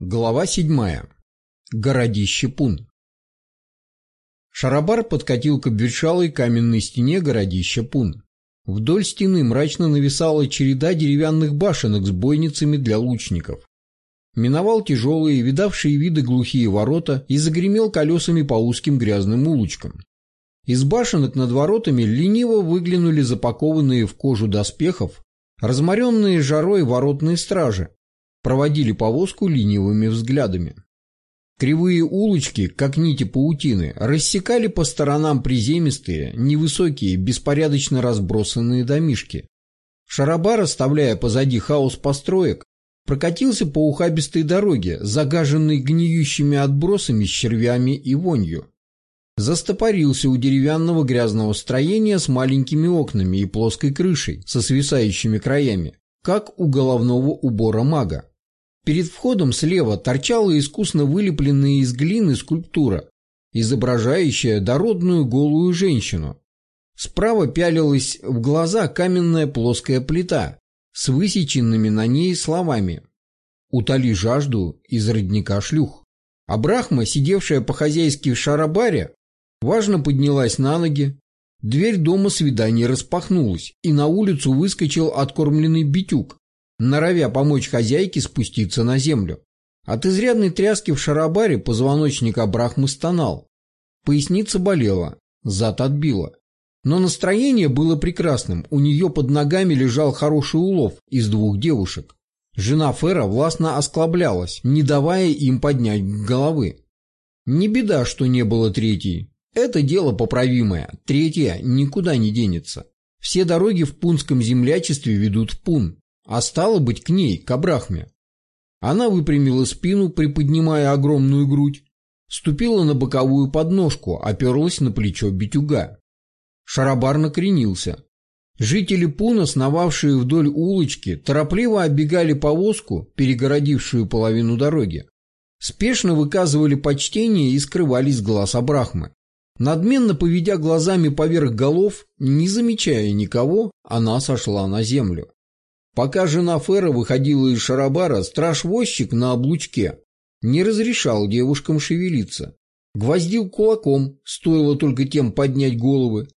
Глава седьмая. Городище Пун. Шарабар подкатил к обветшалой каменной стене городища Пун. Вдоль стены мрачно нависала череда деревянных башенок с бойницами для лучников. Миновал тяжелые, видавшие виды глухие ворота и загремел колесами по узким грязным улочкам. Из башенок над воротами лениво выглянули запакованные в кожу доспехов, разморенные жарой воротные стражи, проводили повозку ленивыми взглядами. Кривые улочки, как нити паутины, рассекали по сторонам приземистые, невысокие, беспорядочно разбросанные домишки. Шарабар, оставляя позади хаос построек, прокатился по ухабистой дороге, загаженной гниющими отбросами с червями и вонью. Застопорился у деревянного грязного строения с маленькими окнами и плоской крышей, со свисающими краями, как у головного убора мага. Перед входом слева торчала искусно вылепленная из глины скульптура, изображающая дородную голую женщину. Справа пялилась в глаза каменная плоская плита с высеченными на ней словами «Утоли жажду из родника шлюх». А Брахма, сидевшая по-хозяйски в шарабаре, важно поднялась на ноги, дверь дома свиданий распахнулась, и на улицу выскочил откормленный битюк, норовя помочь хозяйке спуститься на землю. От изрядной тряски в шарабаре позвоночник Абрахмы стонал. Поясница болела, зад отбила. Но настроение было прекрасным, у нее под ногами лежал хороший улов из двух девушек. Жена Фера властно осклаблялась, не давая им поднять головы. Не беда, что не было третьей. Это дело поправимое, третья никуда не денется. Все дороги в пунском землячестве ведут в Пун а стало быть к ней, к Абрахме. Она выпрямила спину, приподнимая огромную грудь, ступила на боковую подножку, оперлась на плечо битюга. Шарабар накренился. Жители Пуна, сновавшие вдоль улочки, торопливо оббегали повозку, перегородившую половину дороги. Спешно выказывали почтение и скрывались глаз Абрахмы. Надменно поведя глазами поверх голов, не замечая никого, она сошла на землю. Пока жена Фера выходила из шарабара, страж-возчик на облучке не разрешал девушкам шевелиться. Гвоздил кулаком, стоило только тем поднять головы.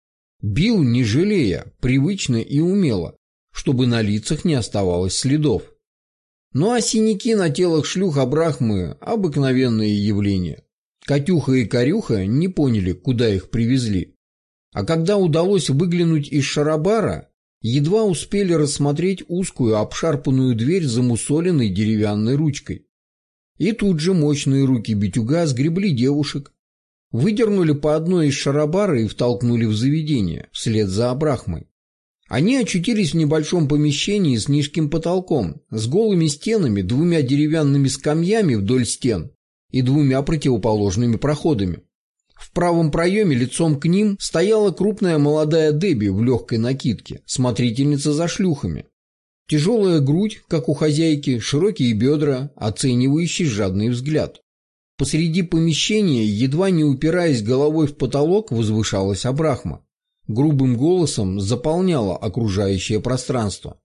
Бил, не жалея, привычно и умело, чтобы на лицах не оставалось следов. Ну а синяки на телах шлюх Абрахмы – обыкновенное явление. Катюха и Корюха не поняли, куда их привезли. А когда удалось выглянуть из шарабара, едва успели рассмотреть узкую обшарпанную дверь замусоленной деревянной ручкой. И тут же мощные руки битюга сгребли девушек, выдернули по одной из шарабара и втолкнули в заведение, вслед за Абрахмой. Они очутились в небольшом помещении с низким потолком, с голыми стенами, двумя деревянными скамьями вдоль стен и двумя противоположными проходами. В правом проеме лицом к ним стояла крупная молодая Дебби в легкой накидке, смотрительница за шлюхами. Тяжелая грудь, как у хозяйки, широкие бедра, оценивающий жадный взгляд. Посреди помещения, едва не упираясь головой в потолок, возвышалась Абрахма. Грубым голосом заполняла окружающее пространство.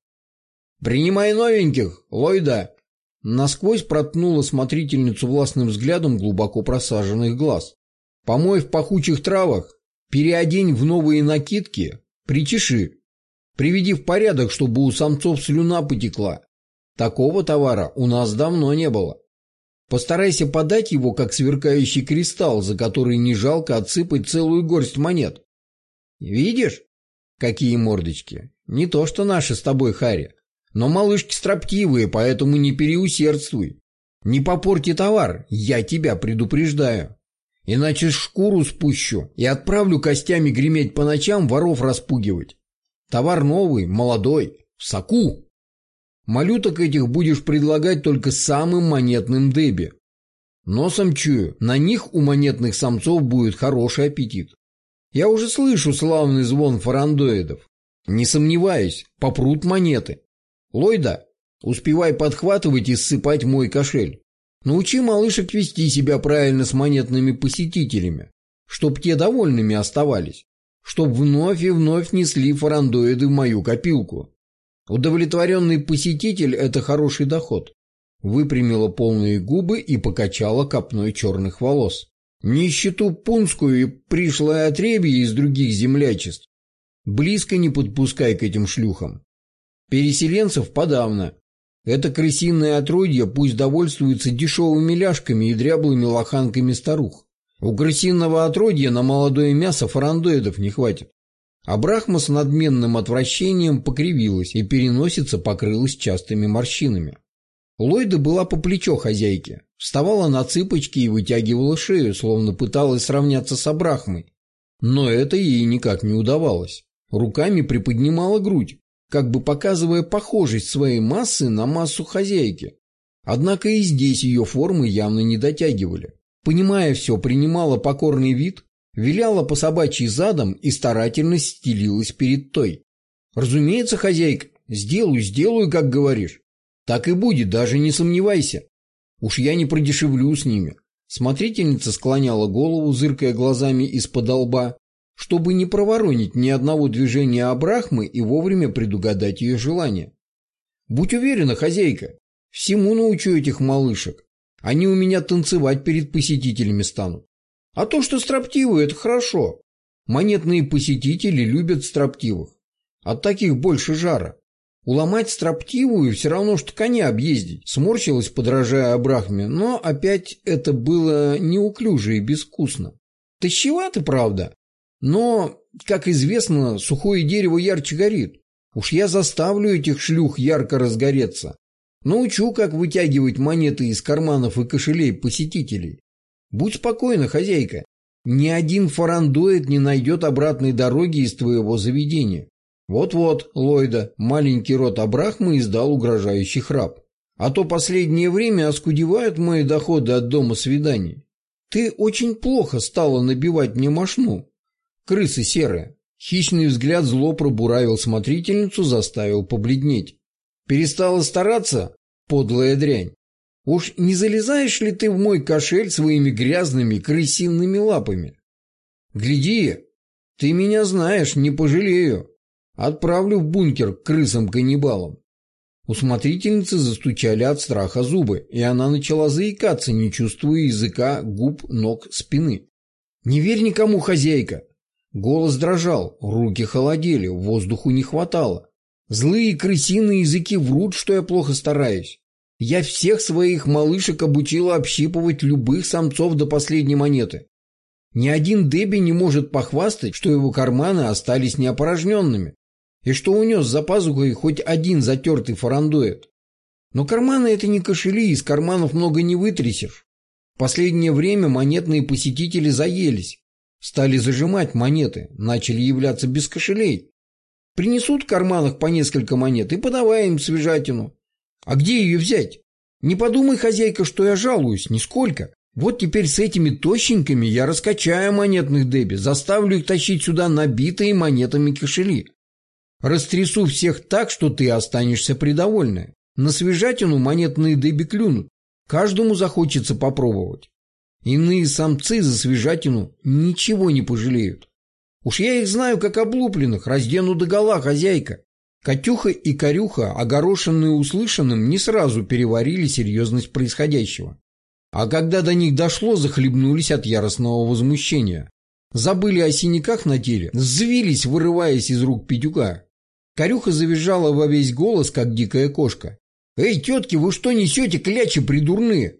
«Принимай новеньких, Лойда!» Насквозь проткнула смотрительницу властным взглядом глубоко просаженных глаз. Помой в пахучих травах, переодень в новые накидки, причеши. Приведи в порядок, чтобы у самцов слюна потекла. Такого товара у нас давно не было. Постарайся подать его, как сверкающий кристалл, за который не жалко отсыпать целую горсть монет. Видишь, какие мордочки? Не то, что наши с тобой, Харри. Но малышки строптивые, поэтому не переусердствуй. Не попорти товар, я тебя предупреждаю. Иначе шкуру спущу и отправлю костями греметь по ночам, воров распугивать. Товар новый, молодой, в соку. Малюток этих будешь предлагать только самым монетным деби. Носом чую, на них у монетных самцов будет хороший аппетит. Я уже слышу славный звон фарандоидов. Не сомневаюсь, попрут монеты. Лойда, успевай подхватывать и ссыпать мой кошель. Научи малышек вести себя правильно с монетными посетителями, чтоб те довольными оставались, чтоб вновь и вновь несли фарандоиды в мою копилку. Удовлетворенный посетитель – это хороший доход. выпрямила полные губы и покачала копной черных волос. Нищету пунскую и пришлое отребье из других землячеств близко не подпускай к этим шлюхам. Переселенцев подавно. Это крысиное отродье пусть довольствуется дешевыми ляжками и дряблыми лоханками старух. У крысиного отродья на молодое мясо фарандоидов не хватит. А Брахма с надменным отвращением покривилась и переносица покрылась частыми морщинами. Ллойда была по плечо хозяйки, вставала на цыпочки и вытягивала шею, словно пыталась сравняться с Абрахмой. Но это ей никак не удавалось. Руками приподнимала грудь, как бы показывая похожесть своей массы на массу хозяйки. Однако и здесь ее формы явно не дотягивали. Понимая все, принимала покорный вид, виляла по собачьей задом и старательно стелилась перед той. «Разумеется, хозяйка, сделаю, сделаю, как говоришь. Так и будет, даже не сомневайся. Уж я не продешевлю с ними». Смотрительница склоняла голову, зыркая глазами из-под лба, чтобы не проворонить ни одного движения Абрахмы и вовремя предугадать ее желание. «Будь уверена, хозяйка, всему научу этих малышек. Они у меня танцевать перед посетителями станут. А то, что строптивые, это хорошо. Монетные посетители любят строптивых. От таких больше жара. Уломать строптивую все равно, что коня объездить. Сморщилась, подражая Абрахме, но опять это было неуклюже и безвкусно. Тащевато, правда. Но, как известно, сухое дерево ярче горит. Уж я заставлю этих шлюх ярко разгореться. Научу, как вытягивать монеты из карманов и кошелей посетителей. Будь спокойна, хозяйка. Ни один фарандоид не найдет обратной дороги из твоего заведения. Вот-вот, Ллойда, маленький рот Абрахма издал угрожающий храп. А то последнее время оскудевают мои доходы от дома свиданий. Ты очень плохо стала набивать мне мошну. Крысы серые. Хищный взгляд зло пробуравил смотрительницу, заставил побледнеть. Перестала стараться, подлая дрянь. Уж не залезаешь ли ты в мой кошель своими грязными крысиными лапами? Гляди, ты меня знаешь, не пожалею. Отправлю в бункер к крысам-каннибалам. У смотрительницы застучали от страха зубы, и она начала заикаться, не чувствуя языка, губ, ног, спины. «Не верь никому, хозяйка!» Голос дрожал, руки холодели, воздуху не хватало. Злые крысиные языки врут, что я плохо стараюсь. Я всех своих малышек обучила общипывать любых самцов до последней монеты. Ни один Дебби не может похвастать, что его карманы остались неопорожненными, и что унес за пазухой хоть один затертый фарандоид. Но карманы это не кошели, из карманов много не вытрясешь. В последнее время монетные посетители заелись, стали зажимать монеты, начали являться без кошелей. Принесут в карманах по несколько монет и подавай им свежатину. А где ее взять? Не подумай, хозяйка, что я жалуюсь, нисколько. Вот теперь с этими тощенькими я раскачаю монетных деби, заставлю их тащить сюда набитые монетами кошели. Растрясу всех так, что ты останешься придовольная. На свежатину монетные деби клюнут. Каждому захочется попробовать. Иные самцы за свежатину ничего не пожалеют. Уж я их знаю, как облупленных, раздену догола, хозяйка. Катюха и Корюха, огорошенные услышанным, не сразу переварили серьезность происходящего. А когда до них дошло, захлебнулись от яростного возмущения. Забыли о синяках на теле, взвились, вырываясь из рук Петюка. Корюха завизжала во весь голос, как дикая кошка. «Эй, тетки, вы что несете, клячи придурные?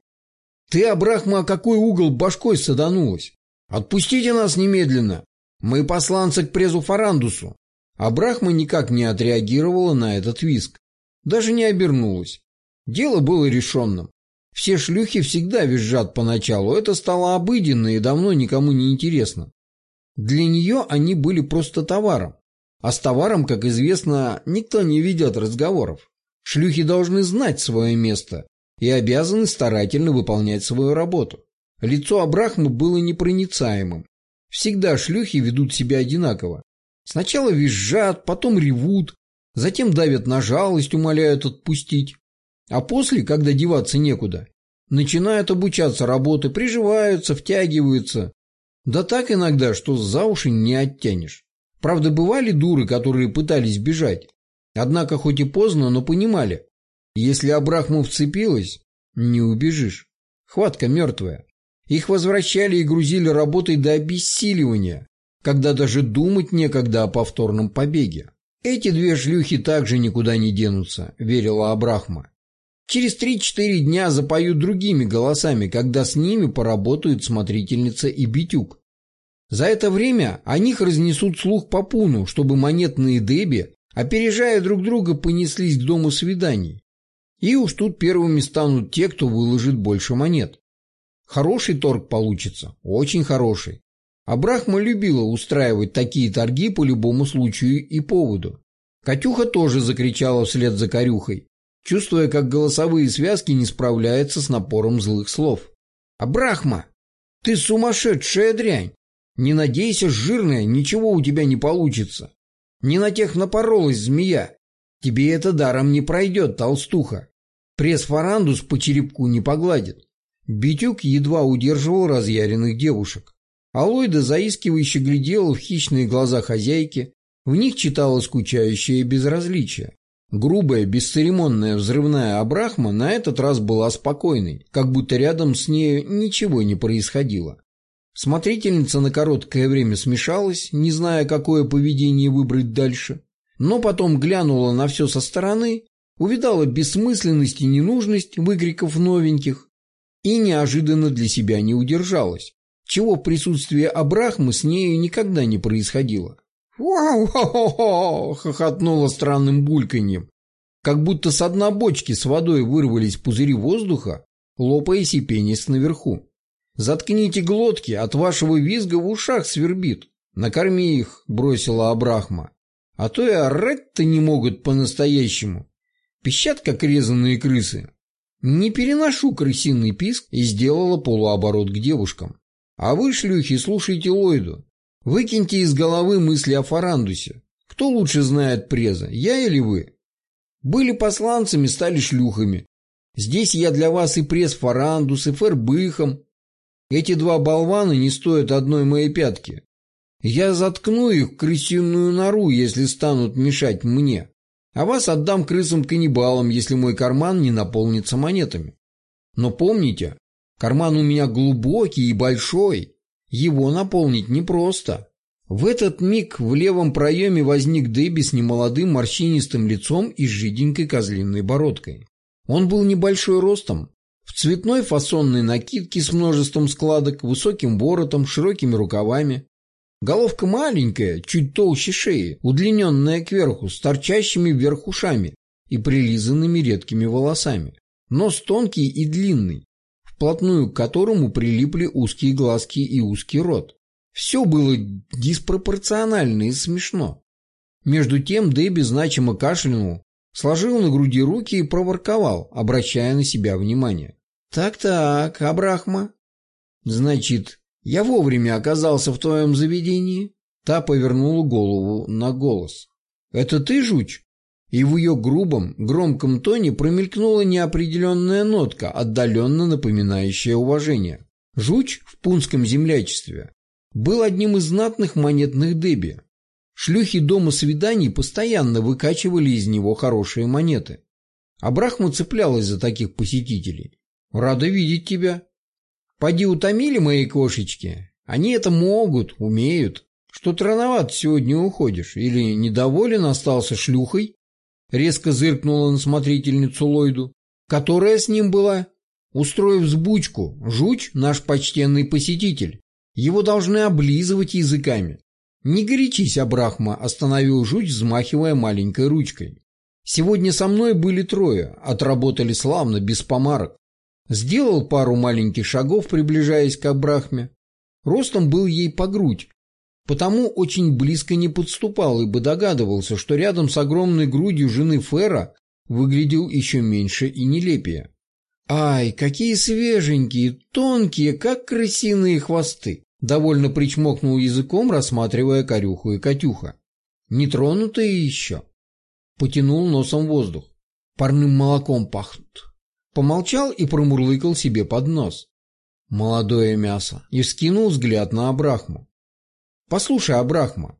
Ты, Абрахма, о какой угол башкой саданулась? Отпустите нас немедленно! Мы посланцы к презу Фарандусу!» А Брахма никак не отреагировала на этот виск. Даже не обернулась. Дело было решенным. Все шлюхи всегда визжат поначалу, это стало обыденно и давно никому не интересно. Для нее они были просто товаром. А с товаром, как известно, никто не ведет разговоров. Шлюхи должны знать свое место и обязаны старательно выполнять свою работу. Лицо Абрахма было непроницаемым. Всегда шлюхи ведут себя одинаково. Сначала визжат, потом ревут, затем давят на жалость, умоляют отпустить. А после, когда деваться некуда, начинают обучаться работы, приживаются, втягиваются. Да так иногда, что за уши не оттянешь. Правда, бывали дуры, которые пытались бежать. Однако хоть и поздно, но понимали. Если Абрахму вцепилась, Не убежишь. Хватка мертвая. Их возвращали и грузили работой до обессиливания, когда даже думать некогда о повторном побеге. Эти две шлюхи также никуда не денутся, верила Абрахма. Через три-четыре дня запоют другими голосами, когда с ними поработают смотрительница и битюк. За это время о них разнесут слух по пуну, чтобы монетные деби, опережая друг друга, понеслись к дому свиданий. И уж тут первыми станут те, кто выложит больше монет. Хороший торг получится, очень хороший. А Брахма любила устраивать такие торги по любому случаю и поводу. Катюха тоже закричала вслед за Корюхой, чувствуя, как голосовые связки не справляются с напором злых слов. «Абрахма, ты сумасшедшая дрянь! Не надейся, жирная, ничего у тебя не получится. Не на тех напоролась змея. Тебе это даром не пройдет, толстуха. Пресс-фарандус по черепку не погладит». Битюк едва удерживал разъяренных девушек. Алойда заискивающе глядела в хищные глаза хозяйки, в них читала скучающее безразличие. Грубая, бесцеремонная взрывная Абрахма на этот раз была спокойной, как будто рядом с нею ничего не происходило. Смотрительница на короткое время смешалась, не зная, какое поведение выбрать дальше, но потом глянула на все со стороны, увидала бессмысленность и ненужность выкриков новеньких и неожиданно для себя не удержалась чего в присутствии Абрахмы с нею никогда не происходило. «Вау-хо-хо-хо!» — хохотнула странным бульканьем, как будто с дна бочки с водой вырвались пузыри воздуха, лопаясь и пенясь наверху. «Заткните глотки, от вашего визга в ушах свербит. Накорми их», — бросила Абрахма. «А то и орать-то не могут по-настоящему. Пищат, как резанные крысы». «Не переношу крысиный писк» и сделала полуоборот к девушкам. А вы, шлюхи, слушайте Ллойду. Выкиньте из головы мысли о Фарандусе. Кто лучше знает преза, я или вы? Были посланцами, стали шлюхами. Здесь я для вас и пресс Фарандус, и Фербыхом. Эти два болвана не стоят одной моей пятки. Я заткну их в крысиную нору, если станут мешать мне. А вас отдам крысам-каннибалам, если мой карман не наполнится монетами. Но помните, Карман у меня глубокий и большой. Его наполнить непросто. В этот миг в левом проеме возник Дебби с немолодым морщинистым лицом и жиденькой козлиной бородкой. Он был небольшой ростом, в цветной фасонной накидке с множеством складок, высоким воротом, широкими рукавами. Головка маленькая, чуть толще шеи, удлиненная кверху, с торчащими вверх ушами и прилизанными редкими волосами. Нос тонкий и длинный, вплотную к которому прилипли узкие глазки и узкий рот. Все было диспропорционально и смешно. Между тем Дебби значимо кашлянул, сложил на груди руки и проворковал, обращая на себя внимание. «Так-так, Абрахма. Значит, я вовремя оказался в твоем заведении?» Та повернула голову на голос. «Это ты, жуч?» и в ее грубом, громком тоне промелькнула неопределенная нотка, отдаленно напоминающая уважение. Жуч в пунском землячестве был одним из знатных монетных деби. Шлюхи дома свиданий постоянно выкачивали из него хорошие монеты. А цеплялась за таких посетителей. «Рада видеть тебя». «Поди утомили мои кошечки? Они это могут, умеют. Что-то рановато сегодня уходишь. Или недоволен остался шлюхой?» Резко зыркнула на смотрительницу Ллойду. Которая с ним была? Устроив сбучку, жуч – наш почтенный посетитель. Его должны облизывать языками. Не горячись, Абрахма, остановил жуч, взмахивая маленькой ручкой. Сегодня со мной были трое, отработали славно, без помарок. Сделал пару маленьких шагов, приближаясь к Абрахме. Ростом был ей по грудь, Потому очень близко не подступал, ибо догадывался, что рядом с огромной грудью жены Фера выглядел еще меньше и нелепее. «Ай, какие свеженькие, тонкие, как крысиные хвосты!» Довольно причмокнул языком, рассматривая корюху и Катюха. «Нетронутые еще?» Потянул носом воздух. «Парным молоком пахнут». Помолчал и промурлыкал себе под нос. «Молодое мясо!» И вскинул взгляд на Абрахму. Послушай, Абрахма,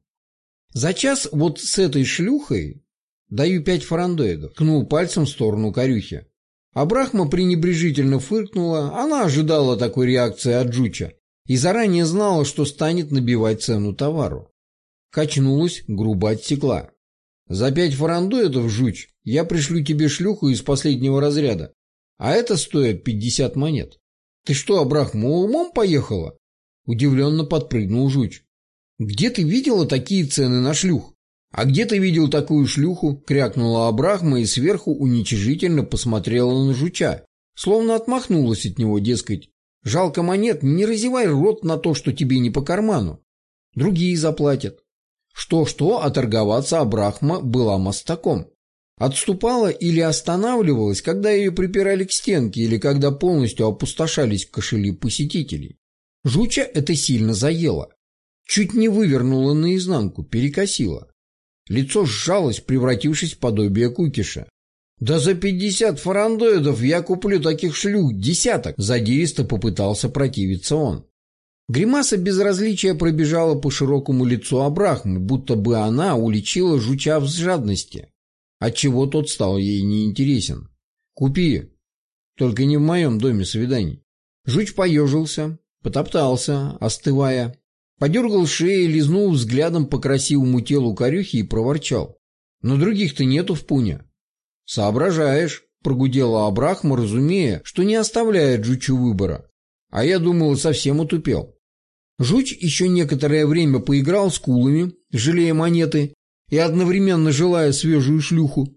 за час вот с этой шлюхой даю пять фарандоидов, ткнул пальцем в сторону корюхи. Абрахма пренебрежительно фыркнула, она ожидала такой реакции от Жуча и заранее знала, что станет набивать цену товару. Качнулась, грубо отсекла. «За пять фарандоидов, Жуч, я пришлю тебе шлюху из последнего разряда, а это стоит пятьдесят монет». «Ты что, Абрахма, умом поехала?» Удивленно подпрыгнул Жуч. «Где ты видела такие цены на шлюх?» «А где ты видел такую шлюху?» — крякнула Абрахма и сверху уничижительно посмотрела на Жуча, словно отмахнулась от него, дескать, «Жалко монет, не разевай рот на то, что тебе не по карману. Другие заплатят». Что-что, а торговаться Абрахма была мостаком. Отступала или останавливалась, когда ее припирали к стенке или когда полностью опустошались кошели посетителей. Жуча это сильно заело. Чуть не вывернула наизнанку, перекосила. Лицо сжалось, превратившись в подобие кукиша. «Да за пятьдесят фарандоидов я куплю таких шлюх десяток!» Задиристо попытался противиться он. Гримаса безразличия пробежала по широкому лицу Абрахмы, будто бы она уличила жуча в жадности отчего тот стал ей неинтересен. «Купи, только не в моем доме свиданий». Жуч поежился, потоптался, остывая, подергал шею, лизнул взглядом по красивому телу корюхи и проворчал. «Но других-то нету в пуне». «Соображаешь», — прогудела Абрахма, разумея, что не оставляет Жучу выбора. А я думал, совсем утупел. Жуч еще некоторое время поиграл с кулами, жалея монеты, и одновременно желая свежую шлюху.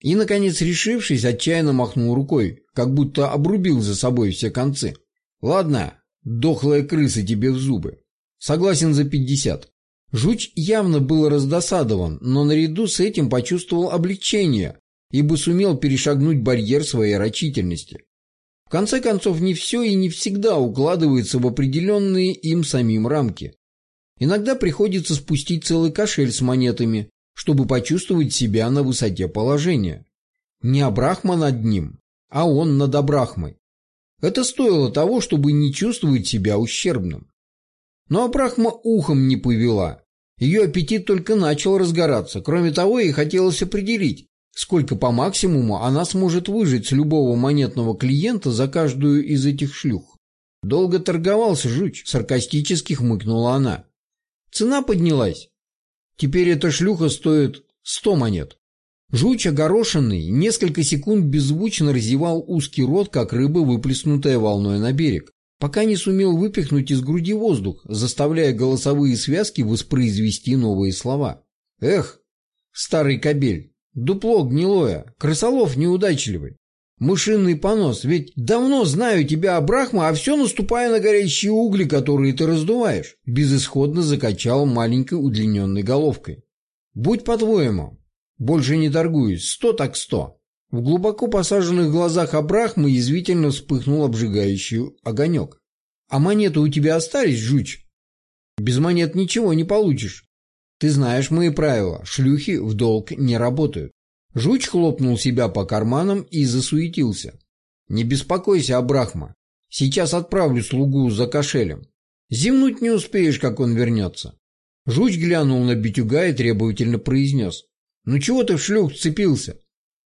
И, наконец, решившись, отчаянно махнул рукой, как будто обрубил за собой все концы. «Ладно, дохлая крыса тебе в зубы. Согласен за пятьдесят». Жуч явно был раздосадован, но наряду с этим почувствовал облегчение, ибо сумел перешагнуть барьер своей рачительности. В конце концов, не все и не всегда укладывается в определенные им самим рамки. Иногда приходится спустить целый кошель с монетами, чтобы почувствовать себя на высоте положения. Не Абрахма над ним, а он над Абрахмой. Это стоило того, чтобы не чувствовать себя ущербным. Но Абрахма ухом не повела. Ее аппетит только начал разгораться. Кроме того, ей хотелось определить, сколько по максимуму она сможет выжить с любого монетного клиента за каждую из этих шлюх. «Долго торговался, жуч», — саркастически хмыкнула она. Цена поднялась. Теперь эта шлюха стоит сто монет. Жуч огорошенный несколько секунд беззвучно разевал узкий рот, как рыба, выплеснутая волной на берег, пока не сумел выпихнуть из груди воздух, заставляя голосовые связки воспроизвести новые слова. «Эх, старый кобель, дупло гнилое, крысолов неудачливый, Мышиный понос, ведь давно знаю тебя, Абрахма, а все наступая на горящие угли, которые ты раздуваешь. Безысходно закачал маленькой удлиненной головкой. Будь по-твоему. Больше не торгуюсь. Сто так сто. В глубоко посаженных глазах Абрахмы язвительно вспыхнул обжигающий огонек. А монеты у тебя остались, жуч? Без монет ничего не получишь. Ты знаешь мои правила. Шлюхи в долг не работают. Жуч хлопнул себя по карманам и засуетился. «Не беспокойся, Абрахма. Сейчас отправлю слугу за кошелем. Зимнуть не успеешь, как он вернется». Жуч глянул на Битюга и требовательно произнес. «Ну чего ты в шлюх вцепился?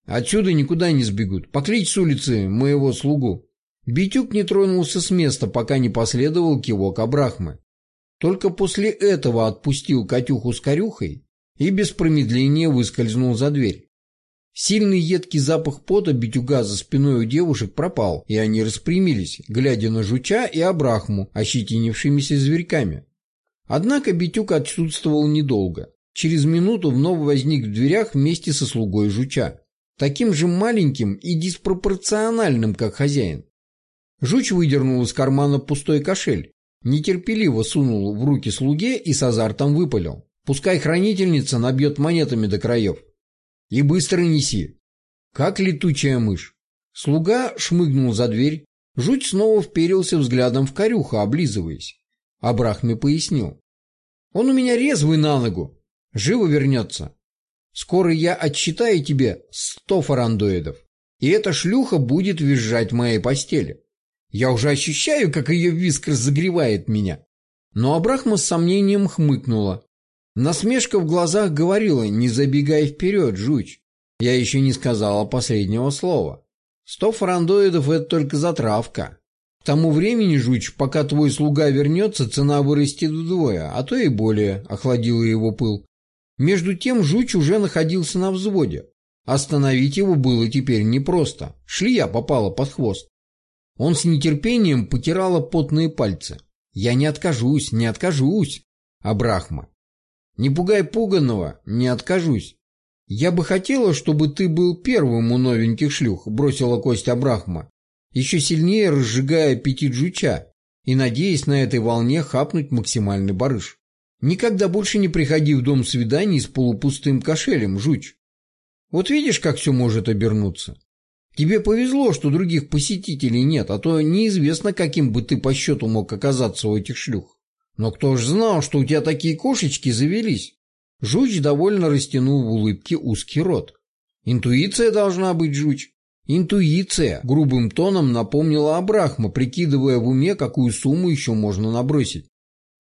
Отсюда никуда не сбегут. Покличь с улицы моего слугу». Битюк не тронулся с места, пока не последовал кивок Абрахмы. Только после этого отпустил Катюху с Корюхой и без промедления выскользнул за дверь. Сильный едкий запах пота битюга за спиной у девушек пропал, и они распрямились, глядя на жуча и абрахму, ощетинившимися зверьками. Однако битюк отсутствовал недолго. Через минуту вновь возник в дверях вместе со слугой жуча. Таким же маленьким и диспропорциональным, как хозяин. Жуч выдернул из кармана пустой кошель, нетерпеливо сунул в руки слуге и с азартом выпалил. Пускай хранительница набьет монетами до краев. И быстро неси. Как летучая мышь. Слуга шмыгнул за дверь. Жуть снова вперился взглядом в корюха, облизываясь. Абрахме пояснил. Он у меня резвый на ногу. Живо вернется. Скоро я отсчитаю тебе сто фарандоидов. И эта шлюха будет визжать в моей постели. Я уже ощущаю, как ее виск разогревает меня. Но Абрахма с сомнением хмыкнула. Насмешка в глазах говорила, не забегай вперед, жуч. Я еще не сказала последнего слова. Сто фарандоидов – это только затравка. К тому времени, Жуч, пока твой слуга вернется, цена вырастет вдвое, а то и более, – охладила его пыл. Между тем Жуч уже находился на взводе. Остановить его было теперь непросто. Шлия попала под хвост. Он с нетерпением потирала потные пальцы. «Я не откажусь, не откажусь, Абрахма. Не пугай пуганого, не откажусь. Я бы хотела, чтобы ты был первым у новеньких шлюх», бросила Костя Абрахма, еще сильнее разжигая аппетит жуча и надеясь на этой волне хапнуть максимальный барыш. «Никогда больше не приходи в дом свиданий с полупустым кошелем, жуч. Вот видишь, как все может обернуться. Тебе повезло, что других посетителей нет, а то неизвестно, каким бы ты по счету мог оказаться у этих шлюх. Но кто ж знал, что у тебя такие кошечки завелись? Жуч довольно растянул в улыбке узкий рот. Интуиция должна быть, Жуч. Интуиция, грубым тоном напомнила Абрахма, прикидывая в уме, какую сумму еще можно набросить.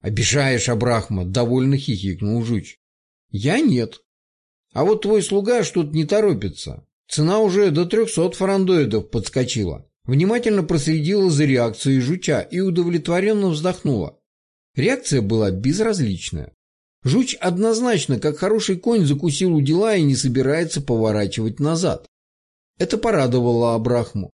«Обижаешь, Абрахма!» — довольно хихикнул Жуч. «Я нет. А вот твой слуга что-то не торопится. Цена уже до трехсот фарандоидов подскочила. Внимательно проследила за реакцией жуча и удовлетворенно вздохнула. Реакция была безразличная. Жуч однозначно, как хороший конь, закусил у дела и не собирается поворачивать назад. Это порадовало Абрахму.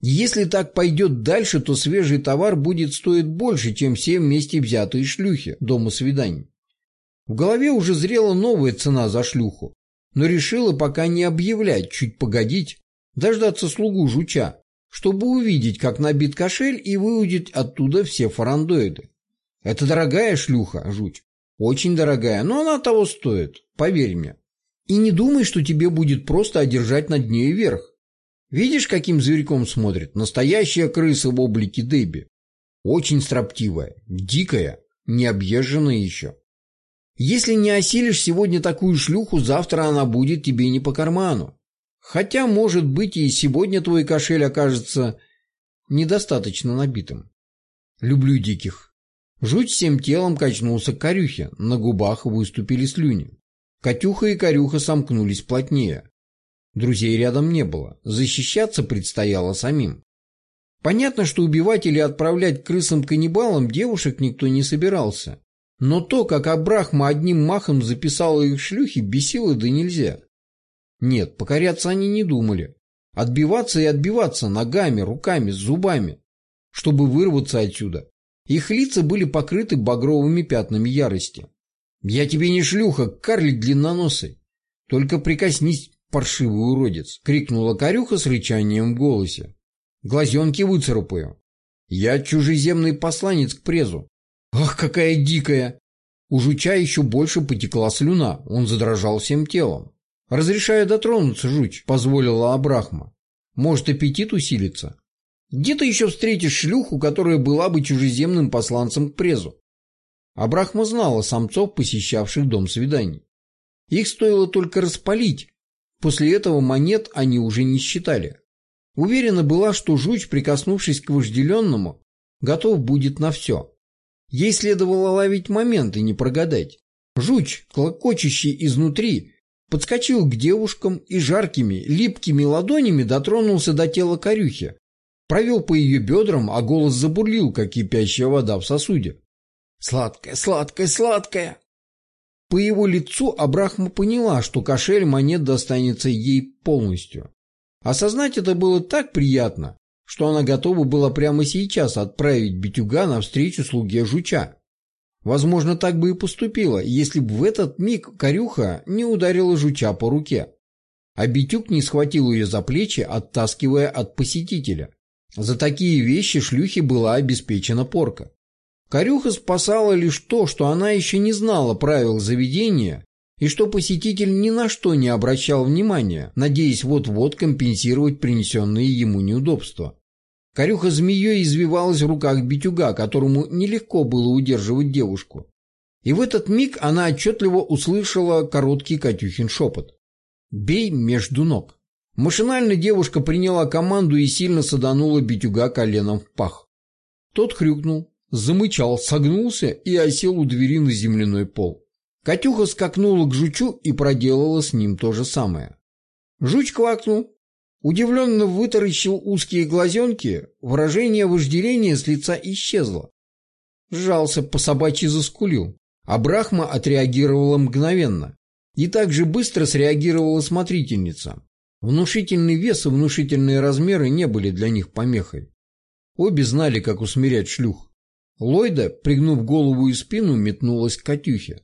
Если так пойдет дальше, то свежий товар будет стоить больше, чем все вместе взятые шлюхи дома свиданий. В голове уже зрела новая цена за шлюху, но решила пока не объявлять, чуть погодить, дождаться слугу жуча, чтобы увидеть, как набит кошель и выудить оттуда все фарандоиды. Это дорогая шлюха, жуть. Очень дорогая, но она того стоит, поверь мне. И не думай, что тебе будет просто одержать над ней верх. Видишь, каким зверьком смотрит? Настоящая крыса в облике Дебби. Очень строптивая, дикая, не объезженная еще. Если не осилишь сегодня такую шлюху, завтра она будет тебе не по карману. Хотя, может быть, и сегодня твой кошель окажется недостаточно набитым. Люблю диких. Жуть всем телом качнулся к корюхе, на губах выступили слюни. Катюха и корюха сомкнулись плотнее. Друзей рядом не было, защищаться предстояло самим. Понятно, что убивать или отправлять крысам-каннибалам девушек никто не собирался. Но то, как Абрахма одним махом записала их шлюхи, бесило да нельзя. Нет, покоряться они не думали. Отбиваться и отбиваться ногами, руками, зубами, чтобы вырваться отсюда. Их лица были покрыты багровыми пятнами ярости. «Я тебе не шлюха, карлик длинноносый. Только прикоснись, паршивый уродец!» — крикнула корюха с рычанием в голосе. «Глазенки выцарапаю. Я чужеземный посланец к презу. Ах, какая дикая! У жуча еще больше потекла слюна, он задрожал всем телом. «Разрешаю дотронуться, жуч», — позволила Абрахма. «Может, аппетит усилится?» «Где ты еще встретишь шлюху, которая была бы чужеземным посланцем к презу?» Абрахма знала самцов, посещавших дом свиданий. Их стоило только распалить. После этого монет они уже не считали. Уверена была, что жуч, прикоснувшись к вожделенному, готов будет на все. Ей следовало ловить момент и не прогадать. Жуч, клокочущий изнутри, подскочил к девушкам и жаркими, липкими ладонями дотронулся до тела корюхи. Провел по ее бедрам, а голос забурлил, как кипящая вода в сосуде. «Сладкая, сладкая, сладкая!» По его лицу Абрахма поняла, что кошель монет достанется ей полностью. Осознать это было так приятно, что она готова была прямо сейчас отправить Битюга навстречу слуге Жуча. Возможно, так бы и поступила, если бы в этот миг Корюха не ударила Жуча по руке, а Битюк не схватил ее за плечи, оттаскивая от посетителя. За такие вещи шлюхе была обеспечена порка. Корюха спасала лишь то, что она еще не знала правил заведения и что посетитель ни на что не обращал внимания, надеясь вот-вот компенсировать принесенные ему неудобства. Корюха змеей извивалась в руках битюга, которому нелегко было удерживать девушку. И в этот миг она отчетливо услышала короткий Катюхин шепот. «Бей между ног». Машинально девушка приняла команду и сильно саданула битюга коленом в пах. Тот хрюкнул, замычал, согнулся и осел у двери на земляной пол. Катюха скакнула к жучу и проделала с ним то же самое. Жуч квакнул, Удивленно вытаращил узкие глазенки, выражение вожделения с лица исчезло. Сжался, по собачьи заскулил. А Брахма отреагировала мгновенно. И также быстро среагировала смотрительница. Внушительный вес и внушительные размеры не были для них помехой. Обе знали, как усмирять шлюх. Ллойда, пригнув голову и спину, метнулась к Катюхе.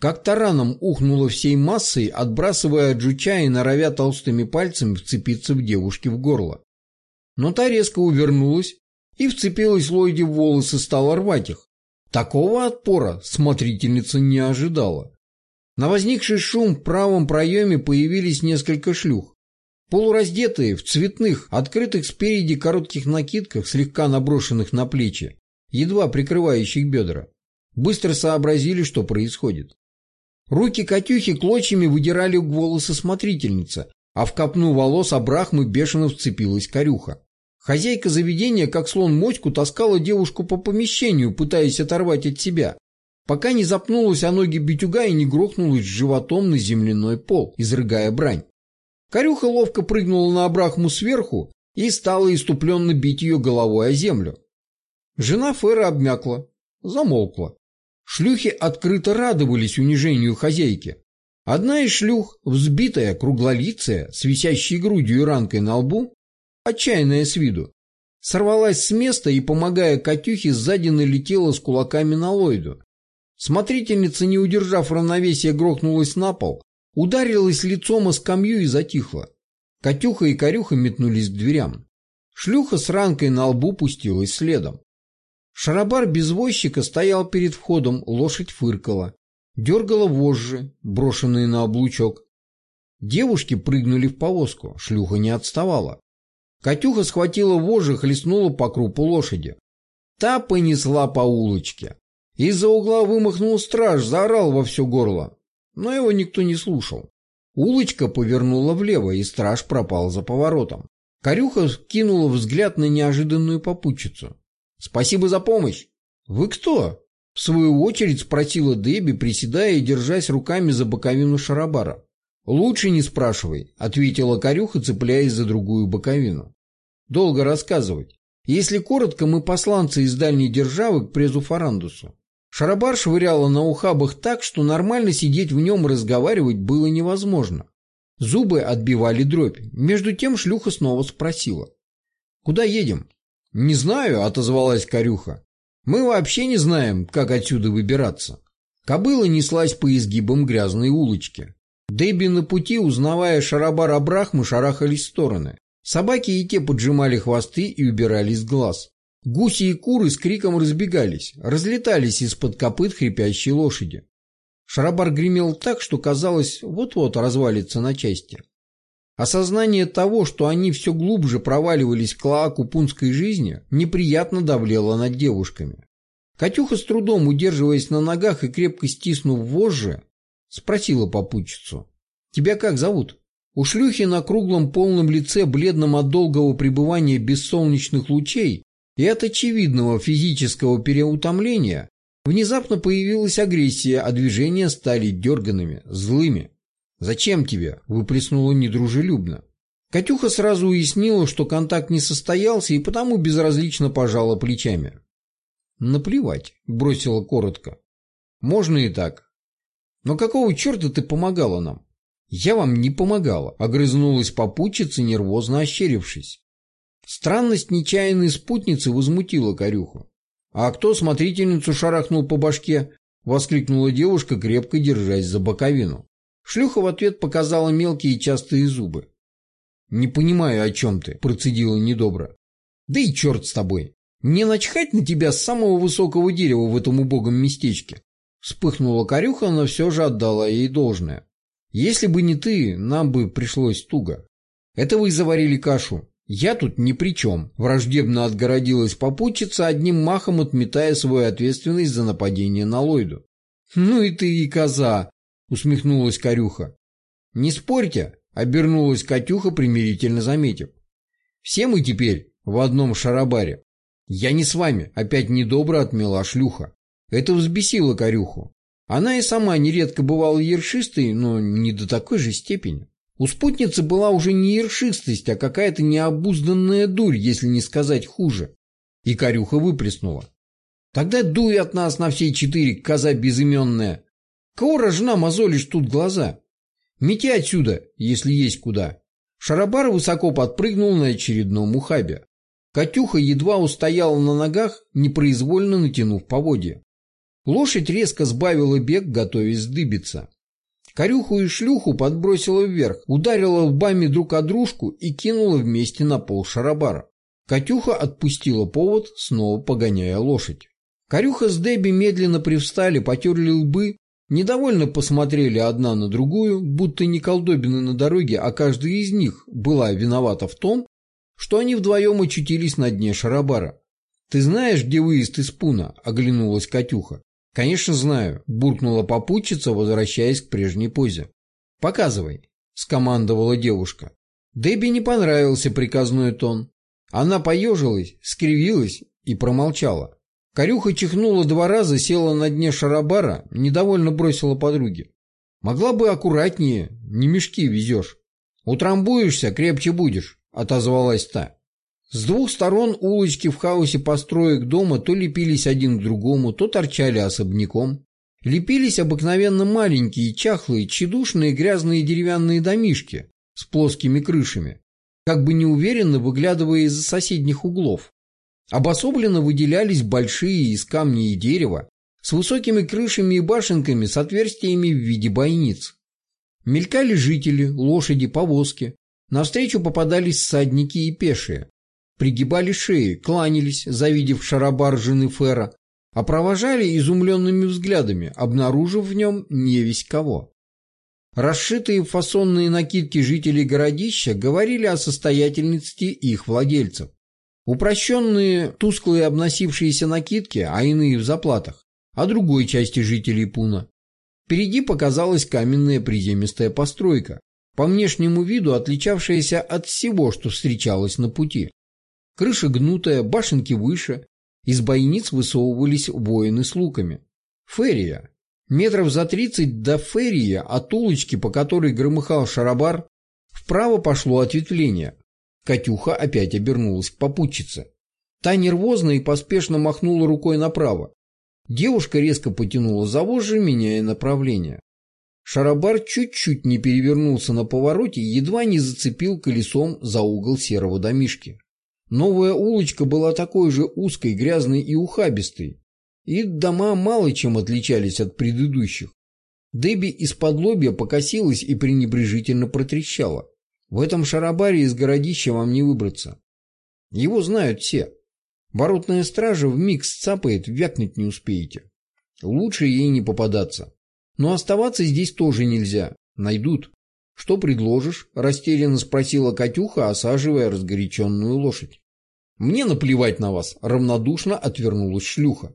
Как тараном ухнула всей массой, отбрасывая Джуча и норовя толстыми пальцами вцепиться в девушке в горло. Но та резко увернулась и вцепилась Ллойде в волосы, стала рвать их. Такого отпора смотрительница не ожидала. На возникший шум в правом проеме появились несколько шлюх. Полураздетые, в цветных, открытых спереди коротких накидках, слегка наброшенных на плечи, едва прикрывающих бедра, быстро сообразили, что происходит. Руки Катюхи клочьями выдирали волосы смотрительницы, а в копну волос Абрахмы бешено вцепилась корюха. Хозяйка заведения, как слон моську, таскала девушку по помещению, пытаясь оторвать от себя, пока не запнулась о ноги битюга и не грохнулась животом на земляной пол, изрыгая брань. Корюха ловко прыгнула на Абрахму сверху и стала иступленно бить ее головой о землю. Жена Фера обмякла, замолкла. Шлюхи открыто радовались унижению хозяйки. Одна из шлюх, взбитая, круглолицая, с висящей грудью и ранкой на лбу, отчаянная с виду, сорвалась с места и, помогая Катюхе, сзади налетела с кулаками на Ллойду. Смотрительница, не удержав равновесия, грохнулась на пол, ударилась лицом о скамью и затихла. Катюха и Корюха метнулись к дверям. Шлюха с ранкой на лбу пустилась следом. Шарабар безвозчика стоял перед входом, лошадь фыркала. Дергала вожжи, брошенные на облучок. Девушки прыгнули в повозку, шлюха не отставала. Катюха схватила вожжи, хлестнула по крупу лошади. Та понесла по улочке. Из-за угла вымахнул страж, заорал во все горло. Но его никто не слушал. Улочка повернула влево, и страж пропал за поворотом. Корюха кинула взгляд на неожиданную попутчицу. «Спасибо за помощь!» «Вы кто?» В свою очередь спросила Дебби, приседая и держась руками за боковину шарабара. «Лучше не спрашивай», — ответила Корюха, цепляясь за другую боковину. Долго рассказывать. Если коротко, мы посланцы из дальней державы к презу Фарандусу. Шарабар швыряла на ухабах так, что нормально сидеть в нем и разговаривать было невозможно. Зубы отбивали дробь. Между тем шлюха снова спросила. «Куда едем?» «Не знаю», — отозвалась Корюха. «Мы вообще не знаем, как отсюда выбираться». Кобыла неслась по изгибам грязной улочки. Дебби на пути, узнавая Шарабар Абрахмы, шарахались в стороны. Собаки и те поджимали хвосты и убирались с глаз. Гуси и куры с криком разбегались, разлетались из-под копыт хрипящей лошади. Шарабар гремел так, что казалось, вот-вот развалится на части. Осознание того, что они все глубже проваливались в клоаку пунской жизни, неприятно давлело над девушками. Катюха, с трудом удерживаясь на ногах и крепко стиснув вожжи, спросила попутчицу. «Тебя как зовут?» У шлюхи на круглом полном лице, бледном от долгого пребывания без солнечных лучей и от очевидного физического переутомления, внезапно появилась агрессия, а движения стали дерганными, злыми. «Зачем тебе?» – выплеснула недружелюбно. Катюха сразу уяснила, что контакт не состоялся, и потому безразлично пожала плечами. «Наплевать», – бросила коротко. «Можно и так. Но какого черта ты помогала нам? «Я вам не помогала», — огрызнулась попутчица, нервозно ощерившись. Странность нечаянной спутницы возмутила корюху. «А кто смотрительницу шарахнул по башке?» — воскликнула девушка, крепко держась за боковину. Шлюха в ответ показала мелкие частые зубы. «Не понимаю, о чем ты», — процедила недобро. «Да и черт с тобой! Мне начхать на тебя с самого высокого дерева в этом убогом местечке!» Вспыхнула корюха, но все же отдала ей должное. Если бы не ты, нам бы пришлось туго. Это вы заварили кашу. Я тут ни при чем. Враждебно отгородилась попутчица, одним махом отметая свою ответственность за нападение на Ллойду. Ну и ты и коза, усмехнулась Корюха. Не спорьте, обернулась Катюха, примирительно заметив. Все мы теперь в одном шарабаре. Я не с вами, опять недобро отмела шлюха. Это взбесило Корюху. Она и сама нередко бывала ершистой, но не до такой же степени. У спутницы была уже не ершистость, а какая-то необузданная дурь, если не сказать хуже. И корюха выплеснула. Тогда дуй от нас на все четыре, коза безыменная. Кого рожна мозолишь тут глаза? Мети отсюда, если есть куда. Шарабар высоко подпрыгнул на очередном ухабе. Катюха едва устояла на ногах, непроизвольно натянув поводья. Лошадь резко сбавила бег, готовясь сдыбиться. Корюху и шлюху подбросила вверх, ударила лбами друг о дружку и кинула вместе на пол шарабара. Катюха отпустила повод, снова погоняя лошадь. Корюха с Дебби медленно привстали, потерли лбы, недовольно посмотрели одна на другую, будто не колдобины на дороге, а каждая из них была виновата в том, что они вдвоем очутились на дне шарабара. «Ты знаешь, где выезд из Пуна?» – оглянулась Катюха. «Конечно знаю», – буркнула попутчица, возвращаясь к прежней позе. «Показывай», – скомандовала девушка. Дебби не понравился приказной тон. Она поежилась, скривилась и промолчала. Корюха чихнула два раза, села на дне шарабара, недовольно бросила подруге. «Могла бы аккуратнее, не мешки везешь. Утрамбуешься, крепче будешь», — отозвалась та. С двух сторон улочки в хаосе построек дома то лепились один к другому, то торчали особняком. Лепились обыкновенно маленькие, чахлые, тщедушные грязные деревянные домишки с плоскими крышами, как бы неуверенно выглядывая из-за соседних углов. Обособленно выделялись большие из камня и дерева, с высокими крышами и башенками с отверстиями в виде бойниц. Мелькали жители, лошади, повозки. Навстречу попадались всадники и пешие пригибали шеи, кланялись, завидев шарабар жены Фера, а провожали изумленными взглядами, обнаружив в нем невесть кого. Расшитые фасонные накидки жителей городища говорили о состоятельности их владельцев. Упрощенные, тусклые обносившиеся накидки, а иные в заплатах, о другой части жителей Пуна. Впереди показалась каменная приземистая постройка, по внешнему виду отличавшаяся от всего, что встречалось на пути. Крыша гнутая, башенки выше, из бойниц высовывались воины с луками. Ферия. Метров за тридцать до ферия, от улочки, по которой громыхал шарабар, вправо пошло ответвление. Катюха опять обернулась к попутчице. Та нервозно и поспешно махнула рукой направо. Девушка резко потянула за вожжи, меняя направление. Шарабар чуть-чуть не перевернулся на повороте и едва не зацепил колесом за угол серого домишки. Новая улочка была такой же узкой, грязной и ухабистой, и дома мало чем отличались от предыдущих. Дебби из-под лобья покосилась и пренебрежительно протрещала. В этом шарабаре из городища вам не выбраться. Его знают все. Воротная стража в миг сцапает, вякнуть не успеете. Лучше ей не попадаться. Но оставаться здесь тоже нельзя. Найдут. «Что предложишь?» – растерянно спросила Катюха, осаживая разгоряченную лошадь. «Мне наплевать на вас», – равнодушно отвернулась шлюха.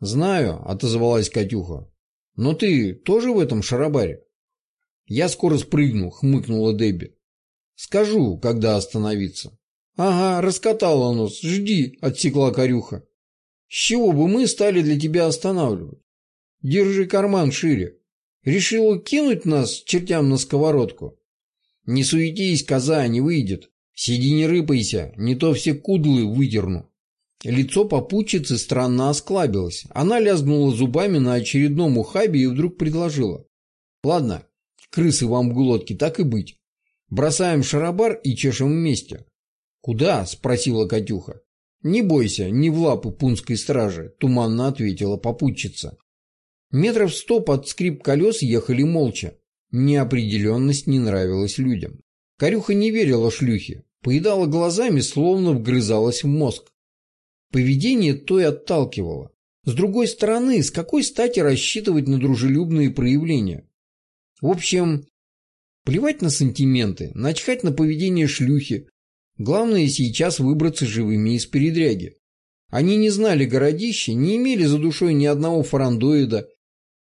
«Знаю», – отозвалась Катюха. «Но ты тоже в этом шарабаре?» «Я скоро спрыгну», – хмыкнула Дебби. «Скажу, когда остановиться». «Ага, раскатала нос. Жди», – отсекла корюха. «С чего бы мы стали для тебя останавливать? Держи карман шире. Решила кинуть нас чертям на сковородку? Не суетись, коза, не выйдет. Сиди не рыпайся, не то все кудлы выдерну. Лицо попутчицы странно осклабилось. Она лязгнула зубами на очередном ухабе и вдруг предложила. «Ладно, крысы вам в глотке, так и быть. Бросаем шарабар и чешем вместе». «Куда?» – спросила Катюха. «Не бойся, не в лапы пунской стражи», – туманно ответила попутчица. Метров сто под скрип колес ехали молча. Неопределенность не нравилась людям. Корюха не верила шлюхе, поедала глазами, словно вгрызалась в мозг. Поведение то и отталкивало. С другой стороны, с какой стати рассчитывать на дружелюбные проявления? В общем, плевать на сантименты, начхать на поведение шлюхи. Главное сейчас выбраться живыми из передряги. Они не знали городища, не имели за душой ни одного фарандоида,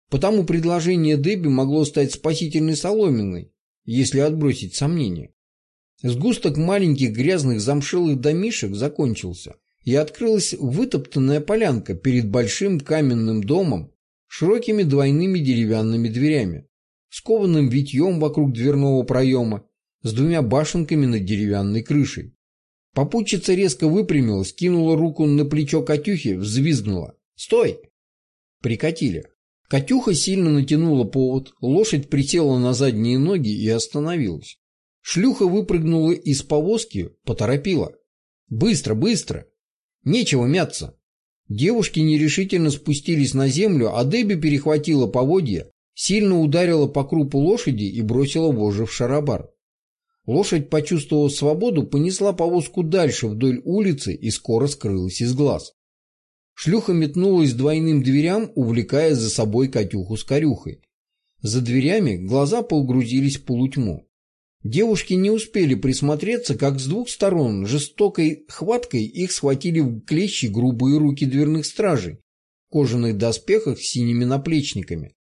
Потому предложение Дебби могло стать спасительной соломиной, если отбросить сомнения. Сгусток маленьких грязных замшелых домишек закончился, и открылась вытоптанная полянка перед большим каменным домом широкими двойными деревянными дверями, скованным витьем вокруг дверного проема с двумя башенками над деревянной крышей. Попутчица резко выпрямилась, кинула руку на плечо Катюхи, взвизгнула. «Стой!» Прикатили. Катюха сильно натянула повод, лошадь присела на задние ноги и остановилась. Шлюха выпрыгнула из повозки, поторопила. «Быстро, быстро! Нечего мяться!» Девушки нерешительно спустились на землю, а Дебби перехватила поводья, сильно ударила по крупу лошади и бросила вожжи в шарабар. Лошадь, почувствовав свободу, понесла повозку дальше вдоль улицы и скоро скрылась из глаз. Шлюха метнулась двойным дверям, увлекая за собой Катюху с Корюхой. За дверями глаза погрузились в полутьму. Девушки не успели присмотреться, как с двух сторон жестокой хваткой их схватили в клещи грубые руки дверных стражей в кожаных доспехах с синими наплечниками,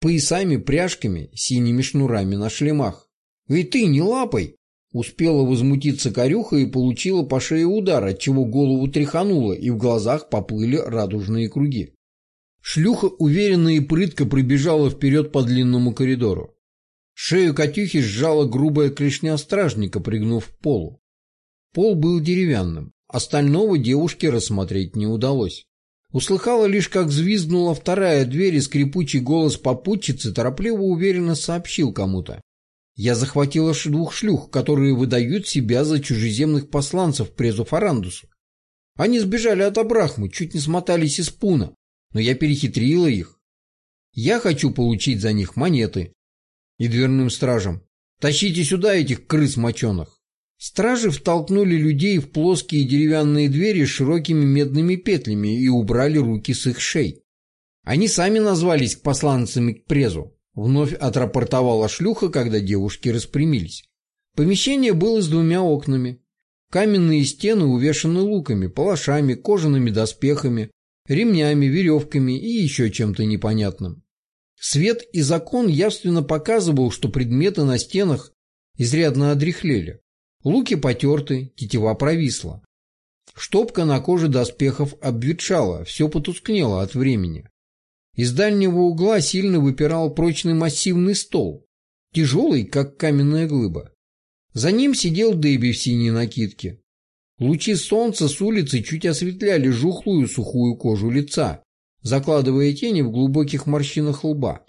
поясами, пряжками, синими шнурами на шлемах. «Эй ты, не лапай!» Успела возмутиться корюха и получила по шее удар, отчего голову тряхануло, и в глазах поплыли радужные круги. Шлюха уверенно и прытко пробежала вперед по длинному коридору. Шею Катюхи сжала грубая клешня стражника, пригнув к полу. Пол был деревянным, остального девушке рассмотреть не удалось. Услыхала лишь, как взвизгнула вторая дверь, и скрипучий голос попутчицы торопливо уверенно сообщил кому-то. «Я захватила двух шлюх, которые выдают себя за чужеземных посланцев презу Фарандусу. Они сбежали от Абрахмы, чуть не смотались из Пуна, но я перехитрила их. Я хочу получить за них монеты, и дверным стражам. «Тащите сюда этих крыс моченых!» Стражи втолкнули людей в плоские деревянные двери с широкими медными петлями и убрали руки с их шей. Они сами назвались посланцами к презу. Вновь отрапортовала шлюха, когда девушки распрямились. Помещение было с двумя окнами. Каменные стены увешаны луками, палашами, кожаными доспехами, ремнями, веревками и еще чем-то непонятным. Свет и закон явственно показывал, что предметы на стенах изрядно одряхлели. Луки потерты, тетива провисла. Штопка на коже доспехов обветшала, все потускнело от времени. Из дальнего угла сильно выпирал прочный массивный стол, тяжелый, как каменная глыба. За ним сидел Дебби в синей накидке. Лучи солнца с улицы чуть осветляли жухлую сухую кожу лица, закладывая тени в глубоких морщинах лба.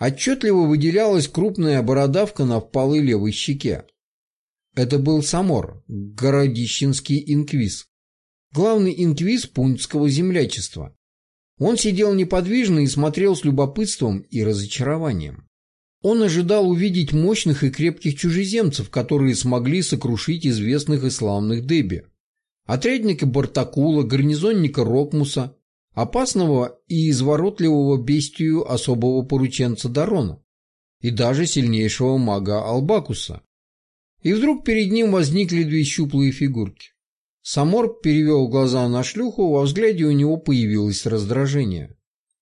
Отчетливо выделялась крупная бородавка на впалой левой щеке. Это был Самор, городищенский инквиз. Главный инквиз пунктского землячества. Он сидел неподвижно и смотрел с любопытством и разочарованием. Он ожидал увидеть мощных и крепких чужеземцев, которые смогли сокрушить известных и славных Деби. Отрядника Бартакула, гарнизонника Рокмуса, опасного и изворотливого бестию особого порученца Дарона и даже сильнейшего мага Албакуса. И вдруг перед ним возникли две щуплые фигурки. Самор перевел глаза на шлюху, во взгляде у него появилось раздражение.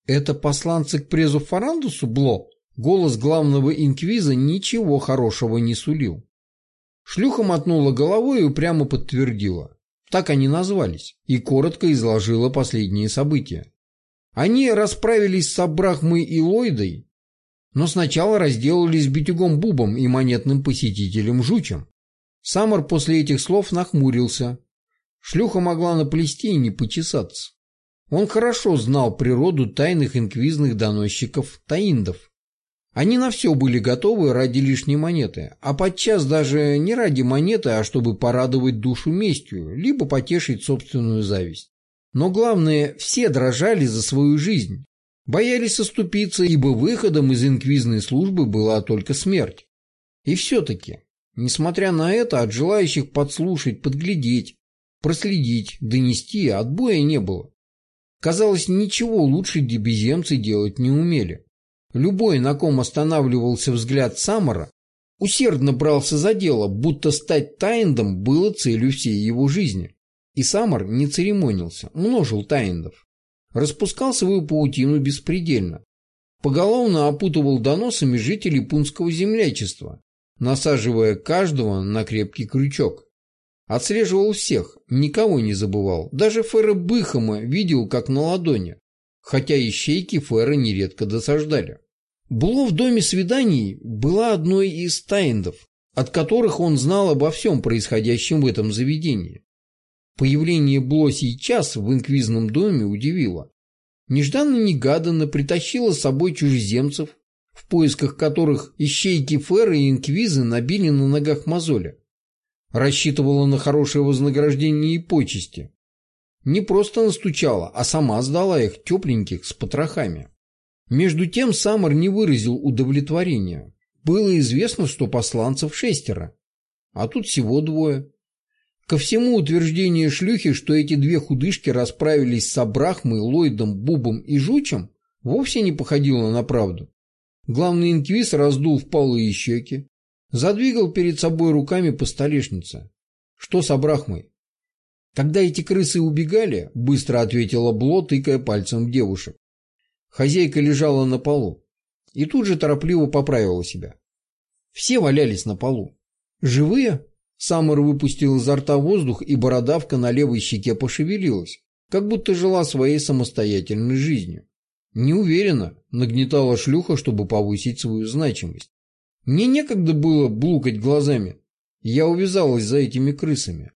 «Это посланцы к презу Фарандусу, Бло?» Голос главного инквиза ничего хорошего не сулил. Шлюха мотнула головой и упрямо подтвердила. Так они назвались, и коротко изложила последние события. Они расправились с Абрахмой и Лойдой, но сначала разделались Битюгом Бубом и монетным посетителем Жучем. Самар после этих слов нахмурился. Шлюха могла наплести и не почесаться. Он хорошо знал природу тайных инквизных доносчиков таиндов. Они на все были готовы ради лишней монеты, а подчас даже не ради монеты, а чтобы порадовать душу местью, либо потешить собственную зависть. Но главное, все дрожали за свою жизнь, боялись оступиться, ибо выходом из инквизной службы была только смерть. И все-таки, несмотря на это, от желающих подслушать, подглядеть, проследить, донести отбоя не было. Казалось, ничего лучше дебеземцы делать не умели. Любой, на ком останавливался взгляд Самара, усердно брался за дело, будто стать Тайндом было целью всей его жизни. И Самар не церемонился, множил Тайндов. Распускал свою паутину беспредельно. Поголовно опутывал доносами жителей пунского землячества, насаживая каждого на крепкий крючок. Отслеживал всех, никого не забывал. Даже Фера Быхама видел как на ладони, хотя ищейки Фера нередко досаждали. Бло в доме свиданий была одной из тайндов. от которых он знал обо всем происходящем в этом заведении. Появление Бло сейчас в инквизном доме удивило. Нежданно-негаданно притащила с собой чужеземцев, в поисках которых ищейки Ферры и инквизы набили на ногах мозоля. Рассчитывала на хорошее вознаграждение и почести. Не просто настучала, а сама сдала их тепленьких с потрохами. Между тем Самар не выразил удовлетворения. Было известно, что посланцев шестеро, а тут всего двое. Ко всему утверждение шлюхи, что эти две худышки расправились с Абрахмой, Ллойдом, Бубом и Жучем, вовсе не походило на правду. Главный инквиз раздул впалые щеки, задвигал перед собой руками по столешнице. Что с Абрахмой? Когда эти крысы убегали, быстро ответила Бло, тыкая пальцем в девушек. Хозяйка лежала на полу и тут же торопливо поправила себя. Все валялись на полу. Живые? Саммер выпустил изо рта воздух, и бородавка на левой щеке пошевелилась, как будто жила своей самостоятельной жизнью. Не уверена, нагнетала шлюха, чтобы повысить свою значимость. Мне некогда было блукать глазами. Я увязалась за этими крысами.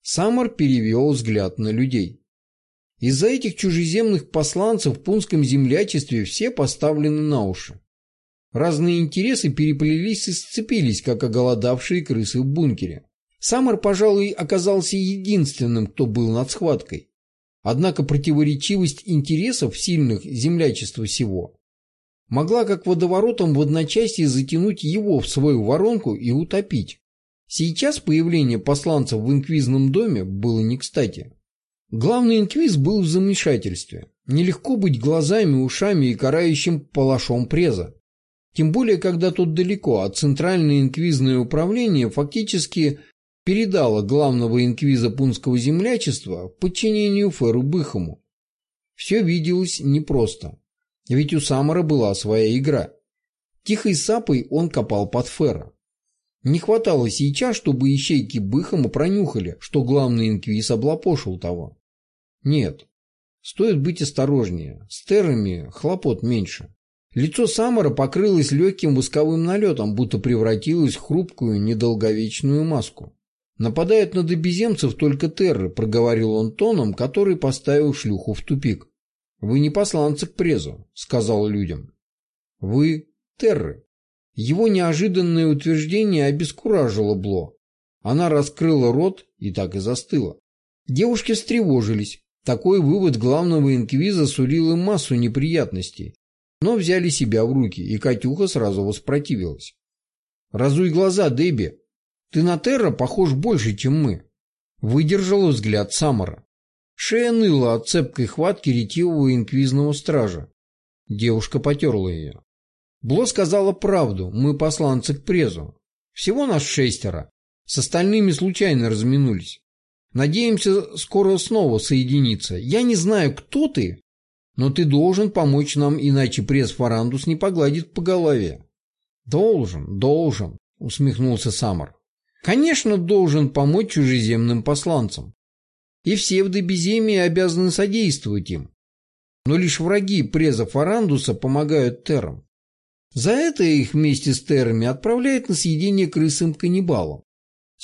Саммер перевел взгляд на людей. Из-за этих чужеземных посланцев в пунском землячестве все поставлены на уши. Разные интересы переплелись и сцепились, как оголодавшие крысы в бункере. Самар, пожалуй, оказался единственным, кто был над схваткой. Однако противоречивость интересов сильных землячества сего могла как водоворотом в одночасье затянуть его в свою воронку и утопить. Сейчас появление посланцев в инквизном доме было не кстати. Главный инквиз был в замешательстве. Нелегко быть глазами, ушами и карающим палашом преза. Тем более, когда тут далеко, а Центральное инквизное управление фактически передало главного инквиза пунского землячества подчинению Феру Быхому. Все виделось непросто, ведь у Самара была своя игра. Тихой сапой он копал под Фера. Не хватало сейчас, чтобы ищейки Быхама пронюхали, что главный инквиз облапошил того. Нет, стоит быть осторожнее, с террами хлопот меньше. Лицо Самара покрылось легким восковым налетом, будто превратилось в хрупкую, недолговечную маску. «Нападают на добеземцев только терры», — проговорил он тоном, который поставил шлюху в тупик. «Вы не посланцы к презу», — сказал людям. «Вы терры». Его неожиданное утверждение обескуражило Бло. Она раскрыла рот и так и застыла. Девушки встревожились. Такой вывод главного инквиза сулил им массу неприятностей, но взяли себя в руки, и Катюха сразу воспротивилась. «Разуй глаза, Дебби. Ты на Терра похож больше, чем мы». Выдержал взгляд Самара. Шея ныла от цепкой хватки ретивого инквизного стража. Девушка потерла ее. Бло сказала правду, мы посланцы к презу. Всего нас шестеро. С остальными случайно разминулись. Надеемся скоро снова соединиться. Я не знаю, кто ты, но ты должен помочь нам, иначе пресс Фарандус не погладит по голове. Должен, должен, усмехнулся Самар. Конечно, должен помочь чужеземным посланцам. И все в Дебеземии обязаны содействовать им. Но лишь враги преза Фарандуса помогают террам. За это их вместе с террами отправляют на съедение крысам-каннибалам.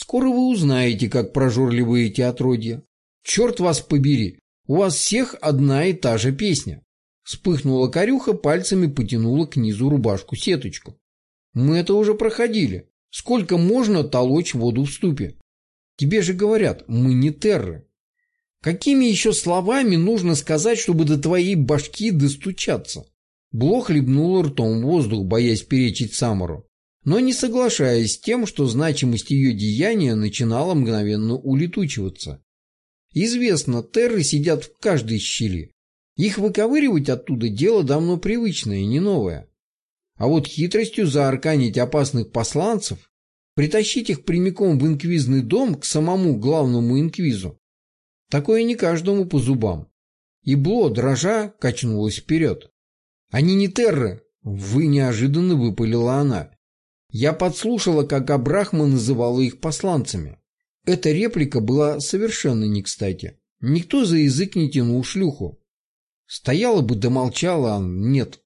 Скоро вы узнаете, как прожорливы эти отродья. Черт вас побери, у вас всех одна и та же песня. Вспыхнула корюха, пальцами потянула к низу рубашку-сеточку. Мы это уже проходили. Сколько можно толочь воду в ступе? Тебе же говорят, мы не терры. Какими еще словами нужно сказать, чтобы до твоей башки достучаться? Блох хлебнула ртом воздух, боясь перечить Самару, но не соглашаясь с тем, что значимость ее деяния начинала мгновенно улетучиваться. Известно, терры сидят в каждой щели. Их выковыривать оттуда дело давно привычное, не новое. А вот хитростью заарканить опасных посланцев, притащить их прямиком в инквизный дом к самому главному инквизу, такое не каждому по зубам. И Бло, дрожа, качнулась вперед. «Они не терры!» — вы неожиданно выпалила она. Я подслушала, как Абрахма называла их посланцами. Эта реплика была совершенно не кстати. Никто за язык не тянул шлюху. Стояла бы да молчала, а нет.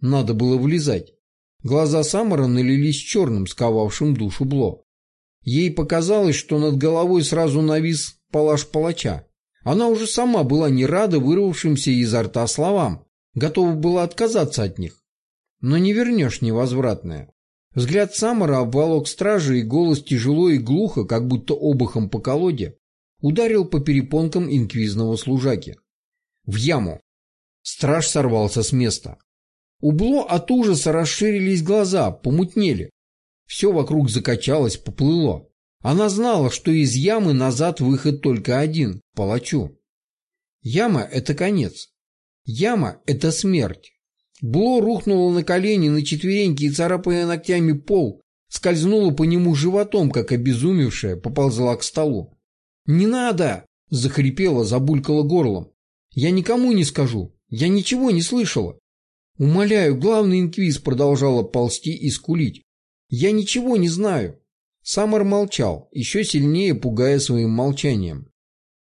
Надо было влезать. Глаза Самара налились черным, сковавшим душу Бло. Ей показалось, что над головой сразу навис палаш палача. Она уже сама была не рада вырвавшимся изо рта словам, готова была отказаться от них. Но не вернешь невозвратное. Взгляд Самара обволок стражи, и голос тяжело и глухо, как будто обухом по колоде, ударил по перепонкам инквизного служаки. В яму. Страж сорвался с места. У Бло от ужаса расширились глаза, помутнели. Все вокруг закачалось, поплыло. Она знала, что из ямы назад выход только один – палачу. Яма – это конец. Яма – это смерть. Бло рухнула на колени, на четвереньки и, царапая ногтями пол, скользнула по нему животом, как обезумевшая, поползла к столу. «Не надо!» – захрипела, забулькала горлом. «Я никому не скажу. Я ничего не слышала». «Умоляю, главный инквиз продолжала ползти и скулить. Я ничего не знаю». Самар молчал, еще сильнее пугая своим молчанием.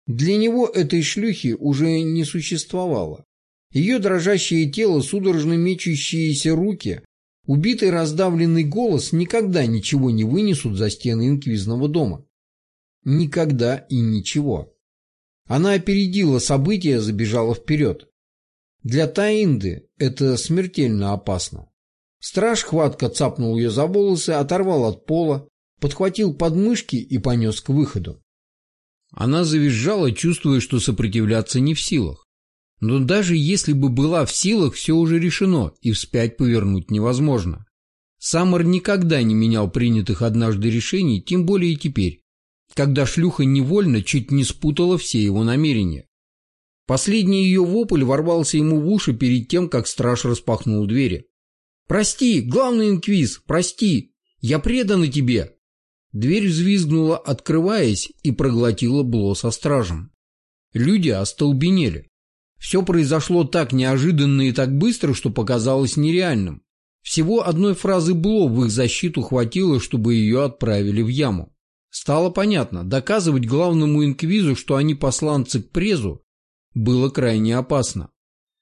Для него этой шлюхи уже не существовало. Ее дрожащее тело, судорожно мечущиеся руки, убитый раздавленный голос никогда ничего не вынесут за стены инквизного дома. Никогда и ничего. Она опередила события, забежала вперед. Для Таинды это смертельно опасно. Страж хватко цапнул ее за волосы, оторвал от пола, подхватил подмышки и понес к выходу. Она завизжала, чувствуя, что сопротивляться не в силах. Но даже если бы была в силах, все уже решено, и вспять повернуть невозможно. Саммер никогда не менял принятых однажды решений, тем более и теперь когда шлюха невольно чуть не спутала все его намерения. Последний ее вопль ворвался ему в уши перед тем, как страж распахнул двери. «Прости, главный инквиз, прости! Я предана тебе!» Дверь взвизгнула, открываясь, и проглотила Бло со стражем. Люди остолбенели. Все произошло так неожиданно и так быстро, что показалось нереальным. Всего одной фразы Бло в их защиту хватило, чтобы ее отправили в яму. Стало понятно, доказывать главному инквизу, что они посланцы к презу, было крайне опасно.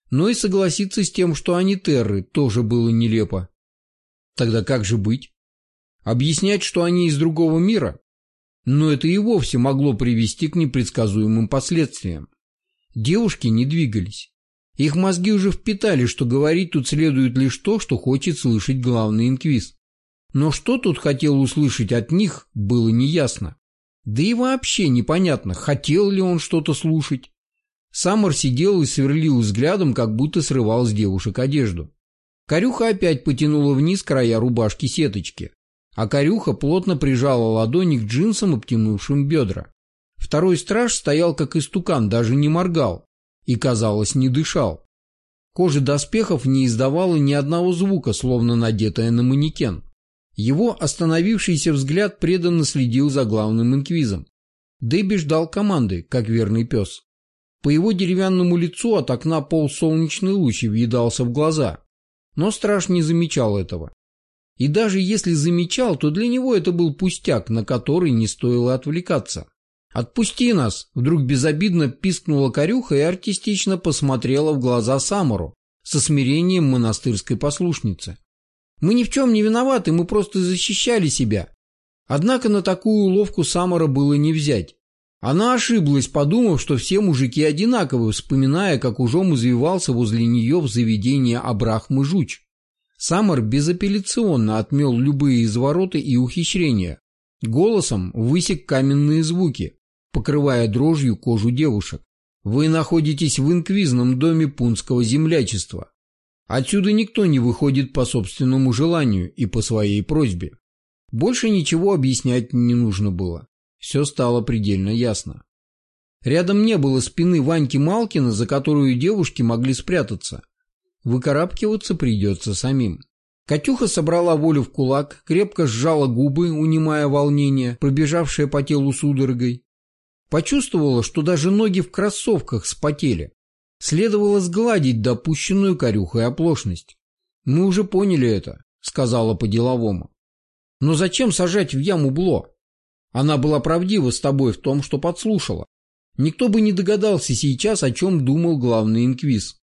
Но и согласиться с тем, что они терры, тоже было нелепо. Тогда как же быть? Объяснять, что они из другого мира? Но это и вовсе могло привести к непредсказуемым последствиям. Девушки не двигались. Их мозги уже впитали, что говорить тут следует лишь то, что хочет слышать главный инквиз. Но что тут хотел услышать от них, было неясно. Да и вообще непонятно, хотел ли он что-то слушать. Саммер сидел и сверлил взглядом, как будто срывал с девушек одежду. Корюха опять потянула вниз края рубашки сеточки, а Корюха плотно прижала ладони к джинсам, обтянувшим бедра. Второй страж стоял как истукан, даже не моргал и, казалось, не дышал. Кожа доспехов не издавала ни одного звука, словно надетая на манекен. Его остановившийся взгляд преданно следил за главным инквизом. Дебби ждал команды, как верный пес. По его деревянному лицу от окна пол солнечный луч въедался в глаза. Но страж не замечал этого. И даже если замечал, то для него это был пустяк, на который не стоило отвлекаться. «Отпусти нас!» – вдруг безобидно пискнула корюха и артистично посмотрела в глаза Самору со смирением монастырской послушницы. Мы ни в чем не виноваты, мы просто защищали себя. Однако на такую уловку Самара было не взять. Она ошиблась, подумав, что все мужики одинаковы, вспоминая, как ужом извивался возле нее в заведении Абрахмы Жуч. Самар безапелляционно отмел любые извороты и ухищрения. Голосом высек каменные звуки, покрывая дрожью кожу девушек. Вы находитесь в инквизном доме пунского землячества. Отсюда никто не выходит по собственному желанию и по своей просьбе. Больше ничего объяснять не нужно было. Все стало предельно ясно. Рядом не было спины Ваньки Малкина, за которую девушки могли спрятаться. Выкарабкиваться придется самим. Катюха собрала волю в кулак, крепко сжала губы, унимая волнение, пробежавшее по телу судорогой. Почувствовала, что даже ноги в кроссовках спотели. Следовало сгладить допущенную корюхой оплошность. «Мы уже поняли это», — сказала по-деловому. «Но зачем сажать в яму Бло? Она была правдива с тобой в том, что подслушала. Никто бы не догадался сейчас, о чем думал главный инквиз.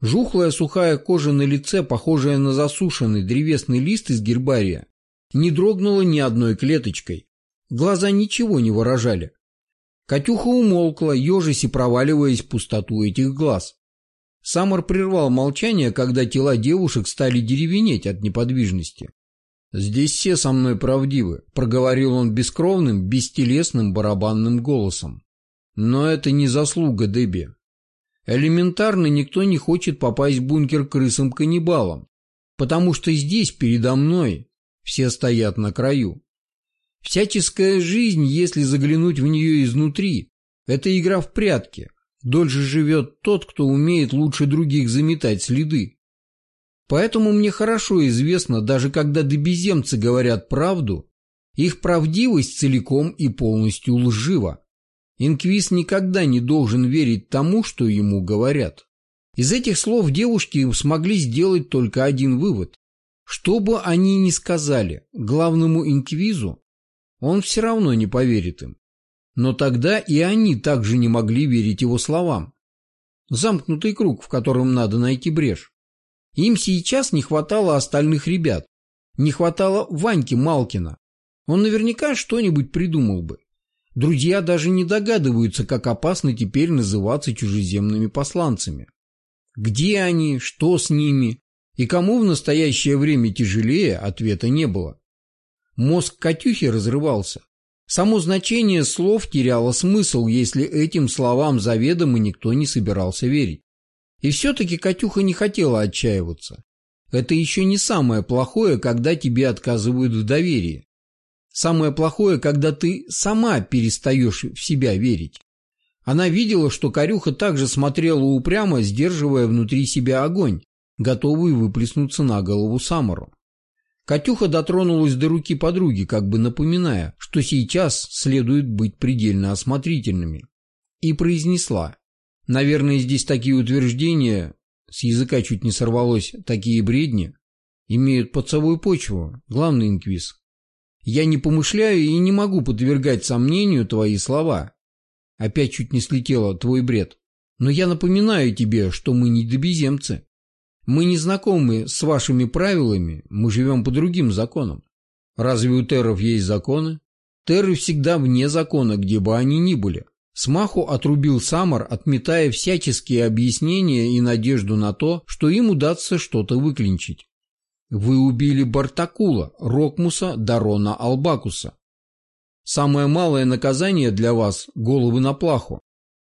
Жухлая сухая кожа на лице, похожая на засушенный древесный лист из гербария, не дрогнула ни одной клеточкой. Глаза ничего не выражали. Катюха умолкла, ежась и проваливаясь в пустоту этих глаз. Самар прервал молчание, когда тела девушек стали деревенеть от неподвижности. «Здесь все со мной правдивы», — проговорил он бескровным, бестелесным барабанным голосом. «Но это не заслуга Дебби. Элементарно никто не хочет попасть в бункер крысам-каннибалам, потому что здесь, передо мной, все стоят на краю. Всяческая жизнь, если заглянуть в нее изнутри, это игра в прятки. Дольше живет тот, кто умеет лучше других заметать следы. Поэтому мне хорошо известно, даже когда добеземцы говорят правду, их правдивость целиком и полностью лжива. Инквиз никогда не должен верить тому, что ему говорят. Из этих слов девушки смогли сделать только один вывод. Что бы они ни сказали главному инквизу, он все равно не поверит им. Но тогда и они также не могли верить его словам. Замкнутый круг, в котором надо найти брешь. Им сейчас не хватало остальных ребят. Не хватало Ваньки Малкина. Он наверняка что-нибудь придумал бы. Друзья даже не догадываются, как опасно теперь называться чужеземными посланцами. Где они, что с ними и кому в настоящее время тяжелее, ответа не было. Мозг Катюхи разрывался. Само значение слов теряло смысл, если этим словам заведомо никто не собирался верить. И все-таки Катюха не хотела отчаиваться. Это еще не самое плохое, когда тебе отказывают в доверии. Самое плохое, когда ты сама перестаешь в себя верить. Она видела, что Корюха также смотрела упрямо, сдерживая внутри себя огонь, готовый выплеснуться на голову Самару. Катюха дотронулась до руки подруги, как бы напоминая, что сейчас следует быть предельно осмотрительными, и произнесла Наверное, здесь такие утверждения, с языка чуть не сорвалось, такие бредни, имеют под собой почву, главный инквиз. Я не помышляю и не могу подвергать сомнению твои слова. Опять чуть не слетело твой бред. Но я напоминаю тебе, что мы не добеземцы. Мы не знакомы с вашими правилами, мы живем по другим законам. Разве у терров есть законы? Терры всегда вне закона, где бы они ни были. Смаху отрубил Самар, отметая всяческие объяснения и надежду на то, что им удастся что-то выклинчить. Вы убили Бартакула, Рокмуса, Дарона Албакуса. Самое малое наказание для вас – головы на плаху.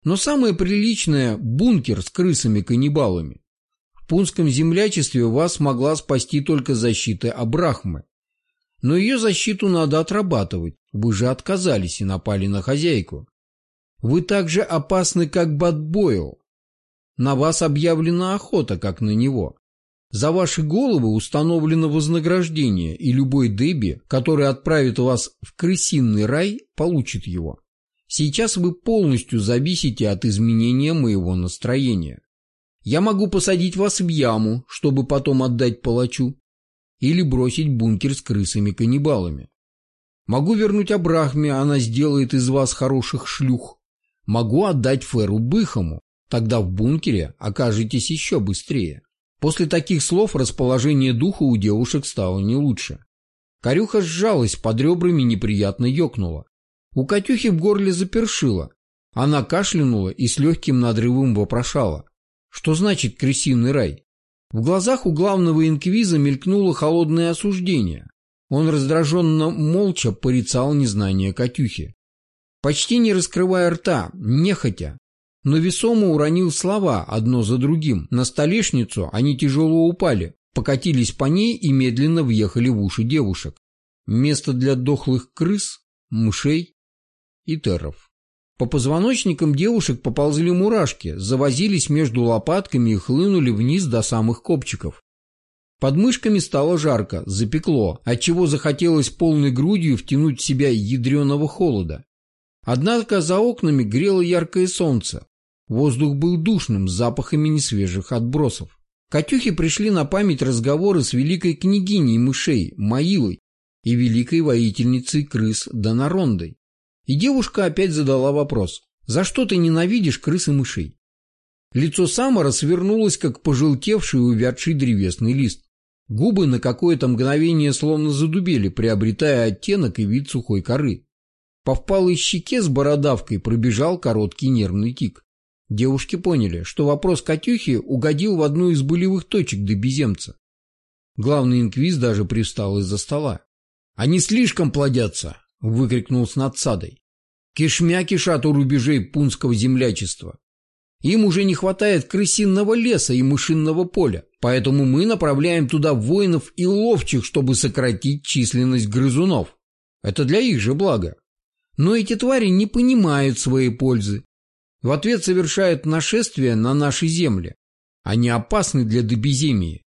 Но самое приличное – бункер с крысами-каннибалами. Пунском землячестве вас могла спасти только защита Абрахмы. Но ее защиту надо отрабатывать, вы же отказались и напали на хозяйку. Вы так же опасны, как Бадбойл. На вас объявлена охота, как на него. За ваши головы установлено вознаграждение, и любой Деби, который отправит вас в крысиный рай, получит его. Сейчас вы полностью зависите от изменения моего настроения. Я могу посадить вас в яму, чтобы потом отдать палачу, или бросить бункер с крысами-каннибалами. Могу вернуть Абрахме, она сделает из вас хороших шлюх. Могу отдать Феру Быхому, тогда в бункере окажетесь еще быстрее. После таких слов расположение духа у девушек стало не лучше. Корюха сжалась, под ребрами неприятно ёкнула. У Катюхи в горле запершило. Она кашлянула и с легким надрывом вопрошала. Что значит крысиный рай? В глазах у главного инквиза мелькнуло холодное осуждение. Он раздраженно молча порицал незнание Катюхи. Почти не раскрывая рта, нехотя, но весомо уронил слова одно за другим. На столешницу они тяжело упали, покатились по ней и медленно въехали в уши девушек. Место для дохлых крыс, мышей и терров. По позвоночникам девушек поползли мурашки, завозились между лопатками и хлынули вниз до самых копчиков. Под мышками стало жарко, запекло, отчего захотелось полной грудью втянуть в себя ядреного холода. Однако за окнами грело яркое солнце. Воздух был душным, с запахами несвежих отбросов. Катюхи пришли на память разговоры с великой княгиней мышей Маилой и великой воительницей крыс Донарондой. И девушка опять задала вопрос. «За что ты ненавидишь крыс и мышей?» Лицо Самара свернулось, как пожелтевший и увядший древесный лист. Губы на какое-то мгновение словно задубели, приобретая оттенок и вид сухой коры. По впалой щеке с бородавкой пробежал короткий нервный тик. Девушки поняли, что вопрос Катюхи угодил в одну из болевых точек до беземца. Главный инквиз даже привстал из-за стола. «Они слишком плодятся!» — выкрикнул с надсадой. «Кишмя кишат у рубежей пунского землячества. Им уже не хватает крысиного леса и мышинного поля, поэтому мы направляем туда воинов и ловчих, чтобы сократить численность грызунов. Это для их же блага. Но эти твари не понимают своей пользы. В ответ совершают нашествие на наши земли. Они опасны для добеземии.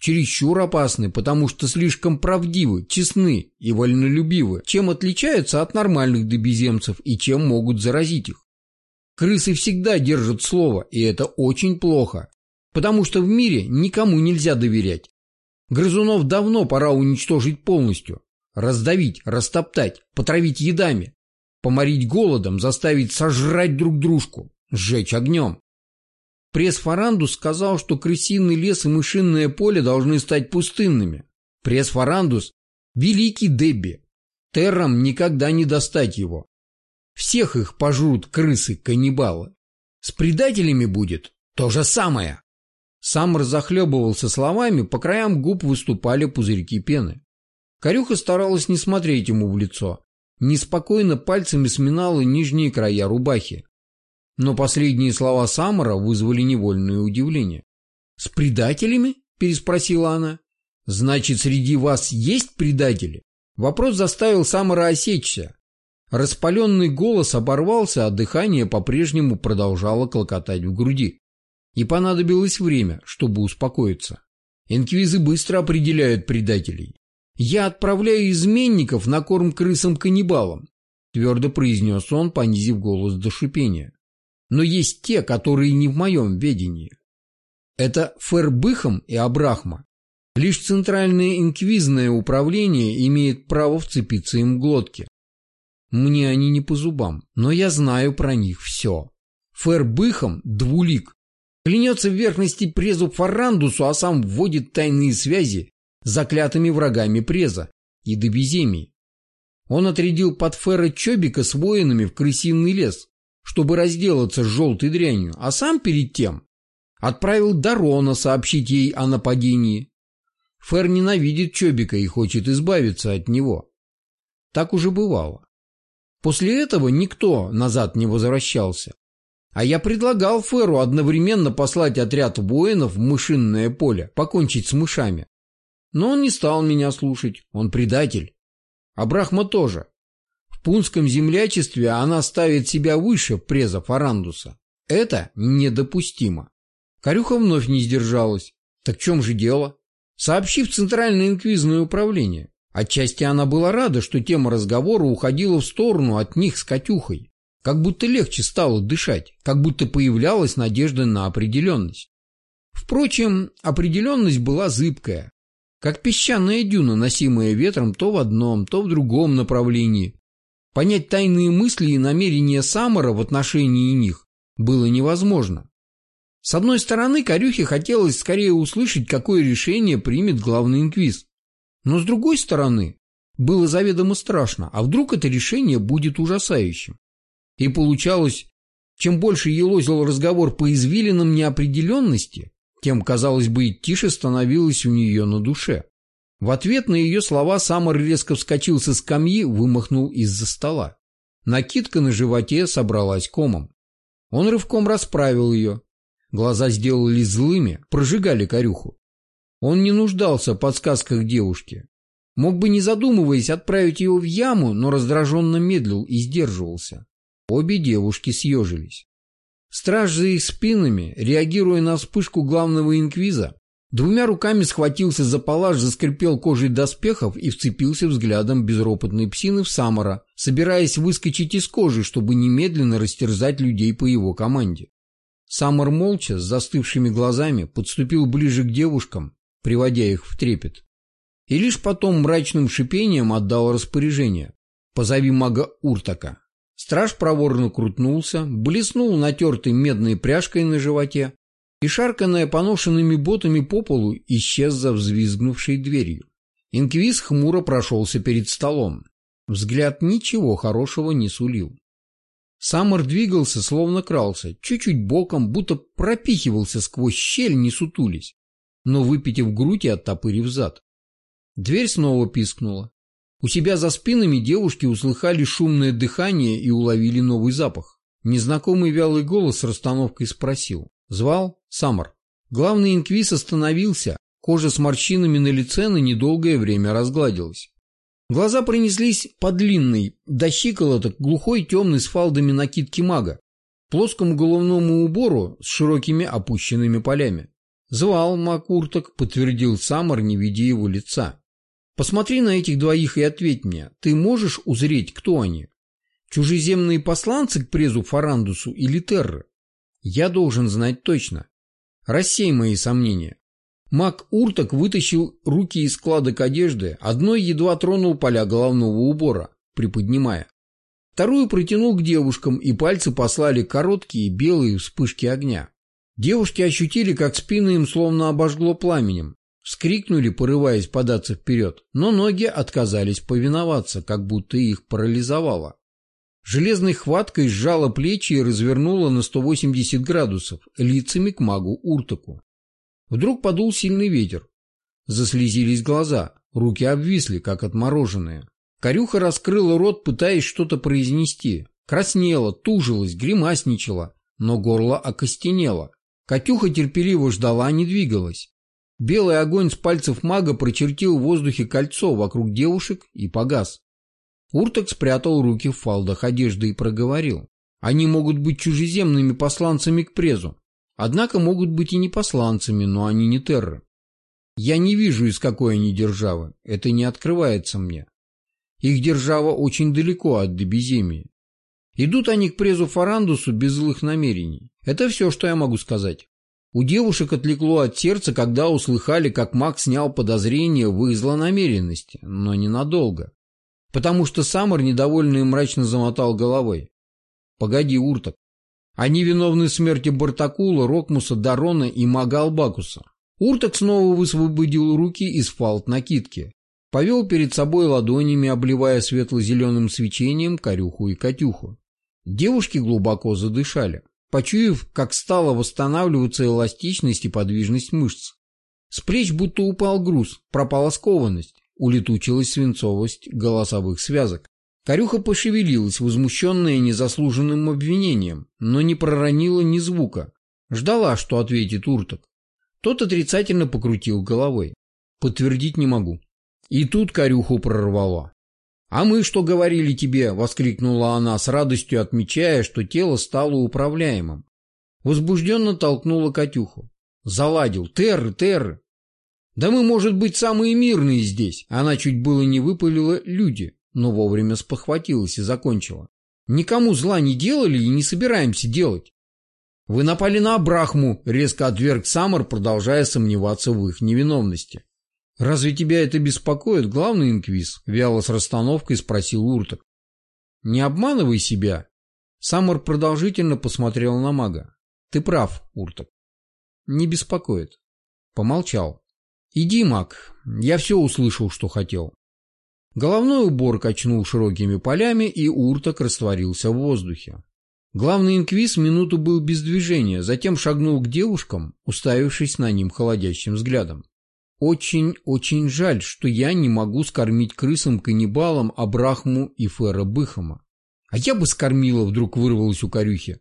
Чересчур опасны, потому что слишком правдивы, честны и вольнолюбивы, чем отличаются от нормальных добеземцев и чем могут заразить их. Крысы всегда держат слово, и это очень плохо, потому что в мире никому нельзя доверять. Грызунов давно пора уничтожить полностью, раздавить, растоптать, потравить ядами, поморить голодом, заставить сожрать друг дружку, сжечь огнем. Пресс-Фарандус сказал, что крысиный лес и мышиное поле должны стать пустынными. Пресс-Фарандус – великий Дебби. Террам никогда не достать его. Всех их пожрут крысы-каннибалы. С предателями будет то же самое. Самра захлебывался словами, по краям губ выступали пузырьки пены. Корюха старалась не смотреть ему в лицо. Неспокойно пальцами сминала нижние края рубахи. Но последние слова Самара вызвали невольное удивление. «С предателями?» – переспросила она. «Значит, среди вас есть предатели?» Вопрос заставил Самара осечься. Распаленный голос оборвался, а дыхание по-прежнему продолжало клокотать в груди. И понадобилось время, чтобы успокоиться. Инквизы быстро определяют предателей. «Я отправляю изменников на корм крысам-каннибалам», твердо произнес он, понизив голос до шипения. «Но есть те, которые не в моем ведении. Это Фербыхам и Абрахма. Лишь Центральное инквизное управление имеет право вцепиться им в глотки. Мне они не по зубам, но я знаю про них все. Фэр Быхам – двулик. Клянется в верхности презу Фарандусу, а сам вводит тайные связи с заклятыми врагами преза и Добеземии. Он отрядил под Фэра Чобика с воинами в крысиный лес, чтобы разделаться с желтой дрянью, а сам перед тем отправил Дарона сообщить ей о нападении. Фэр ненавидит Чобика и хочет избавиться от него. Так уже бывало. После этого никто назад не возвращался. А я предлагал Феру одновременно послать отряд воинов в мышинное поле, покончить с мышами. Но он не стал меня слушать, он предатель. А Брахма тоже. В пунском землячестве она ставит себя выше преза Фарандуса. Это недопустимо. Корюха вновь не сдержалась. Так в чем же дело? Сообщив Центральное инквизное управление. Отчасти она была рада, что тема разговора уходила в сторону от них с Катюхой. Как будто легче стало дышать, как будто появлялась надежда на определенность. Впрочем, определенность была зыбкая, как песчаная дюна, носимая ветром то в одном, то в другом направлении. Понять тайные мысли и намерения Самара в отношении них было невозможно. С одной стороны, Корюхе хотелось скорее услышать, какое решение примет главный инквиз. Но с другой стороны, было заведомо страшно, а вдруг это решение будет ужасающим. И получалось, чем больше елозил разговор по извилинам неопределенности, тем, казалось бы, тише становилось у нее на душе. В ответ на ее слова Самар резко вскочил со скамьи, вымахнул из-за стола. Накидка на животе собралась комом. Он рывком расправил ее. Глаза сделали злыми, прожигали корюху. Он не нуждался в подсказках девушки. Мог бы, не задумываясь, отправить его в яму, но раздраженно медлил и сдерживался. Обе девушки съежились. Страж за их спинами, реагируя на вспышку главного инквиза, двумя руками схватился за палаш, заскрипел кожей доспехов и вцепился взглядом безропотной псины в Самара, собираясь выскочить из кожи, чтобы немедленно растерзать людей по его команде. Самар молча, с застывшими глазами, подступил ближе к девушкам, приводя их в трепет. И лишь потом мрачным шипением отдал распоряжение. «Позови мага Уртака. Страж проворно крутнулся, блеснул натертой медной пряжкой на животе и, шарканная поношенными ботами по полу, исчез за взвизгнувшей дверью. Инквиз хмуро прошелся перед столом. Взгляд ничего хорошего не сулил. Саммер двигался, словно крался, чуть-чуть боком, будто пропихивался сквозь щель, не сутулись, но выпитив грудь и оттопырив зад. Дверь снова пискнула. У себя за спинами девушки услыхали шумное дыхание и уловили новый запах. Незнакомый вялый голос с расстановкой спросил. Звал Саммер. Главный инквиз остановился, кожа с морщинами на лице на недолгое время разгладилась. Глаза пронеслись по длинной, до щиколоток, глухой темной с фалдами накидки мага, плоскому головному убору с широкими опущенными полями. «Звал маг Урток», — подтвердил Самар, не видя его лица. «Посмотри на этих двоих и ответь мне, ты можешь узреть, кто они? Чужеземные посланцы к презу Фарандусу или Терры? Я должен знать точно. Рассей мои сомнения. Мак Урток вытащил руки из складок одежды, одной едва тронул поля головного убора, приподнимая. Вторую протянул к девушкам, и пальцы послали короткие белые вспышки огня. Девушки ощутили, как спины им словно обожгло пламенем. Вскрикнули, порываясь податься вперед, но ноги отказались повиноваться, как будто их парализовало. Железной хваткой сжала плечи и развернула на 180 градусов, лицами к магу Уртаку. Вдруг подул сильный ветер. Заслезились глаза, руки обвисли, как отмороженные. Корюха раскрыла рот, пытаясь что-то произнести. Краснела, тужилась, гримасничала, но горло окостенело. Катюха терпеливо ждала, не двигалась. Белый огонь с пальцев мага прочертил в воздухе кольцо вокруг девушек и погас. Урток спрятал руки в фалдах одежды и проговорил. Они могут быть чужеземными посланцами к презу. Однако могут быть и не посланцами, но они не терры. Я не вижу, из какой они державы. Это не открывается мне. Их держава очень далеко от Дебеземии. Идут они к презу Фарандусу без злых намерений. Это все, что я могу сказать. У девушек отвлекло от сердца, когда услыхали, как маг снял подозрение в их злонамеренности, но ненадолго. Потому что Самар недовольно и мрачно замотал головой. «Погоди, Урток, они виновны в смерти Бартакула, Рокмуса, Дарона и мага Албакуса. Урток снова высвободил руки из фалт накидки. Повел перед собой ладонями, обливая светло-зеленым свечением корюху и Катюху. Девушки глубоко задышали, почуяв, как стала восстанавливаться эластичность и подвижность мышц. С плеч будто упал груз, пропала скованность, улетучилась свинцовость голосовых связок. Корюха пошевелилась, возмущенная незаслуженным обвинением, но не проронила ни звука. Ждала, что ответит Урток. Тот отрицательно покрутил головой. Подтвердить не могу. И тут Корюху прорвало. «А мы что говорили тебе?» — воскликнула она, с радостью отмечая, что тело стало управляемым. Возбужденно толкнула Катюху. «Заладил! Терры, терры!» «Да мы, может быть, самые мирные здесь!» Она чуть было не выпалила люди но вовремя спохватилась и закончила. «Никому зла не делали и не собираемся делать». «Вы напали на Абрахму», — резко отверг Самар, продолжая сомневаться в их невиновности. «Разве тебя это беспокоит, главный инквиз?» — вяло с расстановкой спросил Урток. «Не обманывай себя». Самар продолжительно посмотрел на мага. «Ты прав, Урток. Не беспокоит». Помолчал. «Иди, маг, я все услышал, что хотел. Головной убор качнул широкими полями, и урток растворился в воздухе. Главный инквиз минуту был без движения, затем шагнул к девушкам, уставившись на ним холодящим взглядом. «Очень-очень жаль, что я не могу скормить крысам-каннибалам Абрахму и Фера Быхама. А я бы скормила», — вдруг вырвалась у Корюхи.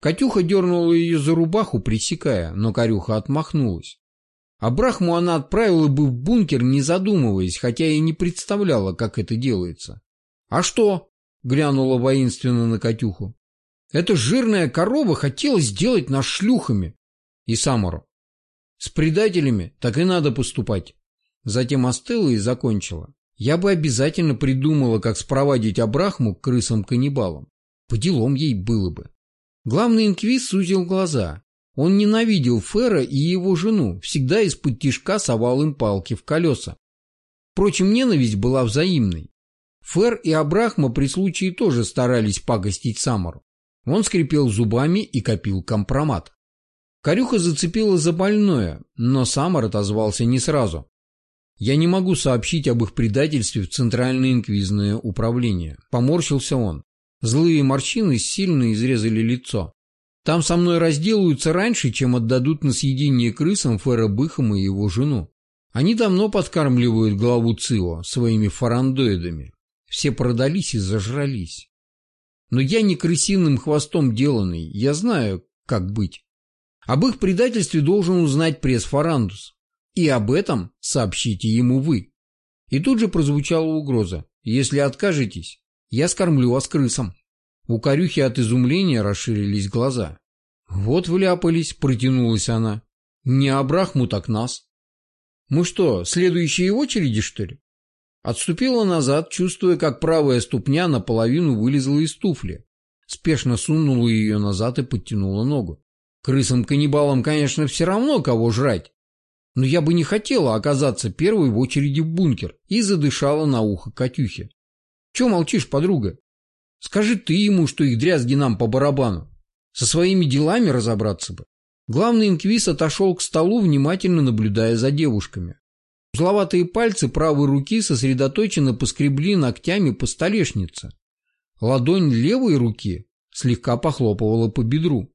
Катюха дернула ее за рубаху, пресекая, но Корюха отмахнулась. А Брахму она отправила бы в бункер, не задумываясь, хотя и не представляла, как это делается. «А что?» — глянула воинственно на Катюху. «Эта жирная корова хотела сделать нас шлюхами». И Самару. «С предателями так и надо поступать». Затем остыла и закончила. «Я бы обязательно придумала, как спровадить Абрахму к крысам-каннибалам. По делам ей было бы». Главный инквиз сузил глаза. Он ненавидел Фера и его жену, всегда из-под тишка совал им палки в колеса. Впрочем, ненависть была взаимной. Фер и Абрахма при случае тоже старались пакостить Самару. Он скрипел зубами и копил компромат. Корюха зацепила за больное, но Самар отозвался не сразу. «Я не могу сообщить об их предательстве в Центральное инквизное управление», — поморщился он. Злые морщины сильно изрезали лицо. «Там со мной разделаются раньше, чем отдадут на съедение крысам Фера Быхама и его жену. Они давно подкармливают главу Цио своими фарандоидами. Все продались и зажрались. Но я не крысиным хвостом деланный, я знаю, как быть. Об их предательстве должен узнать пресс-фарандус. И об этом сообщите ему вы. И тут же прозвучала угроза. Если откажетесь, я скормлю вас крысам. У корюхи от изумления расширились глаза. Вот вляпались, протянулась она. Не Абрахму, так нас. Мы что, следующие очереди, что ли? Отступила назад, чувствуя, как правая ступня наполовину вылезла из туфли. Спешно сунула ее назад и подтянула ногу. Крысам-каннибалам, конечно, все равно, кого жрать. Но я бы не хотела оказаться первой в очереди в бункер и задышала на ухо Катюхе. Че молчишь, подруга? Скажи ты ему, что их дрязги нам по барабану. Со своими делами разобраться бы. Главный инквиз отошел к столу, внимательно наблюдая за девушками. Узловатые пальцы правой руки сосредоточенно поскребли ногтями по столешнице. Ладонь левой руки слегка похлопывала по бедру.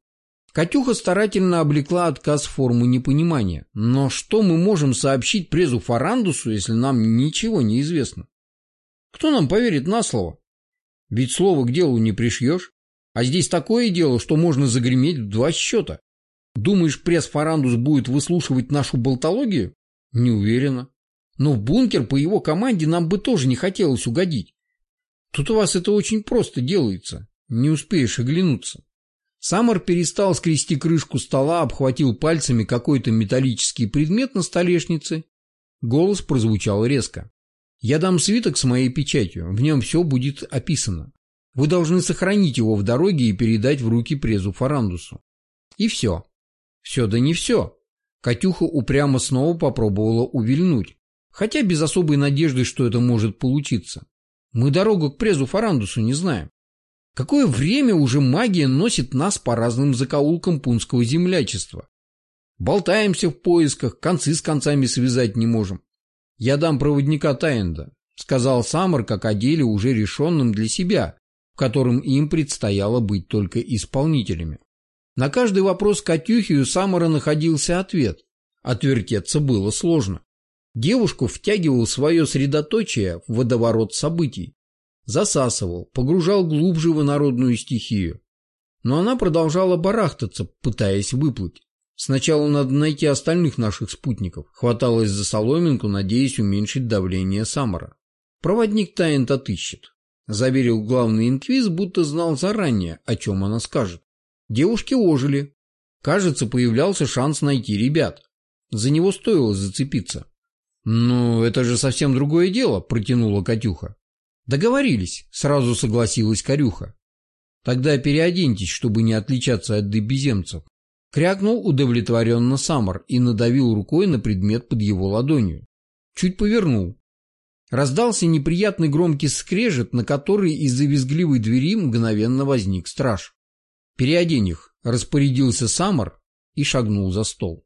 Катюха старательно облекла отказ в форму непонимания. Но что мы можем сообщить презу Фарандусу, если нам ничего не известно? Кто нам поверит на слово? Ведь слово к делу не пришьешь. А здесь такое дело, что можно загреметь в два счета. Думаешь, пресс Фарандус будет выслушивать нашу болтологию? Не уверена. Но в бункер по его команде нам бы тоже не хотелось угодить. Тут у вас это очень просто делается. Не успеешь оглянуться. Самар перестал скрести крышку стола, обхватил пальцами какой-то металлический предмет на столешнице. Голос прозвучал резко. «Я дам свиток с моей печатью, в нем все будет описано. Вы должны сохранить его в дороге и передать в руки презу Фарандусу. И все. Все да не все. Катюха упрямо снова попробовала увильнуть, хотя без особой надежды, что это может получиться. Мы дорогу к презу Фарандусу не знаем. Какое время уже магия носит нас по разным закоулкам пунского землячества? Болтаемся в поисках, концы с концами связать не можем. Я дам проводника Тайенда, сказал Самар как о деле уже решенном для себя, в котором им предстояло быть только исполнителями. На каждый вопрос Катюхи у Самара находился ответ. Отвертеться было сложно. Девушку втягивал свое средоточие в водоворот событий. Засасывал, погружал глубже в инородную стихию. Но она продолжала барахтаться, пытаясь выплыть. Сначала надо найти остальных наших спутников. Хваталась за соломинку, надеясь уменьшить давление Самара. Проводник Тайнт отыщет. Заверил главный инквиз, будто знал заранее, о чем она скажет. Девушки ожили. Кажется, появлялся шанс найти ребят. За него стоило зацепиться. «Ну, это же совсем другое дело», — протянула Катюха. «Договорились», — сразу согласилась Корюха. «Тогда переоденьтесь, чтобы не отличаться от дебеземцев». Крякнул удовлетворенно Самар и надавил рукой на предмет под его ладонью. Чуть повернул. Раздался неприятный громкий скрежет, на который из-за визгливой двери мгновенно возник страж. «Переодень их», — распорядился Самар и шагнул за стол.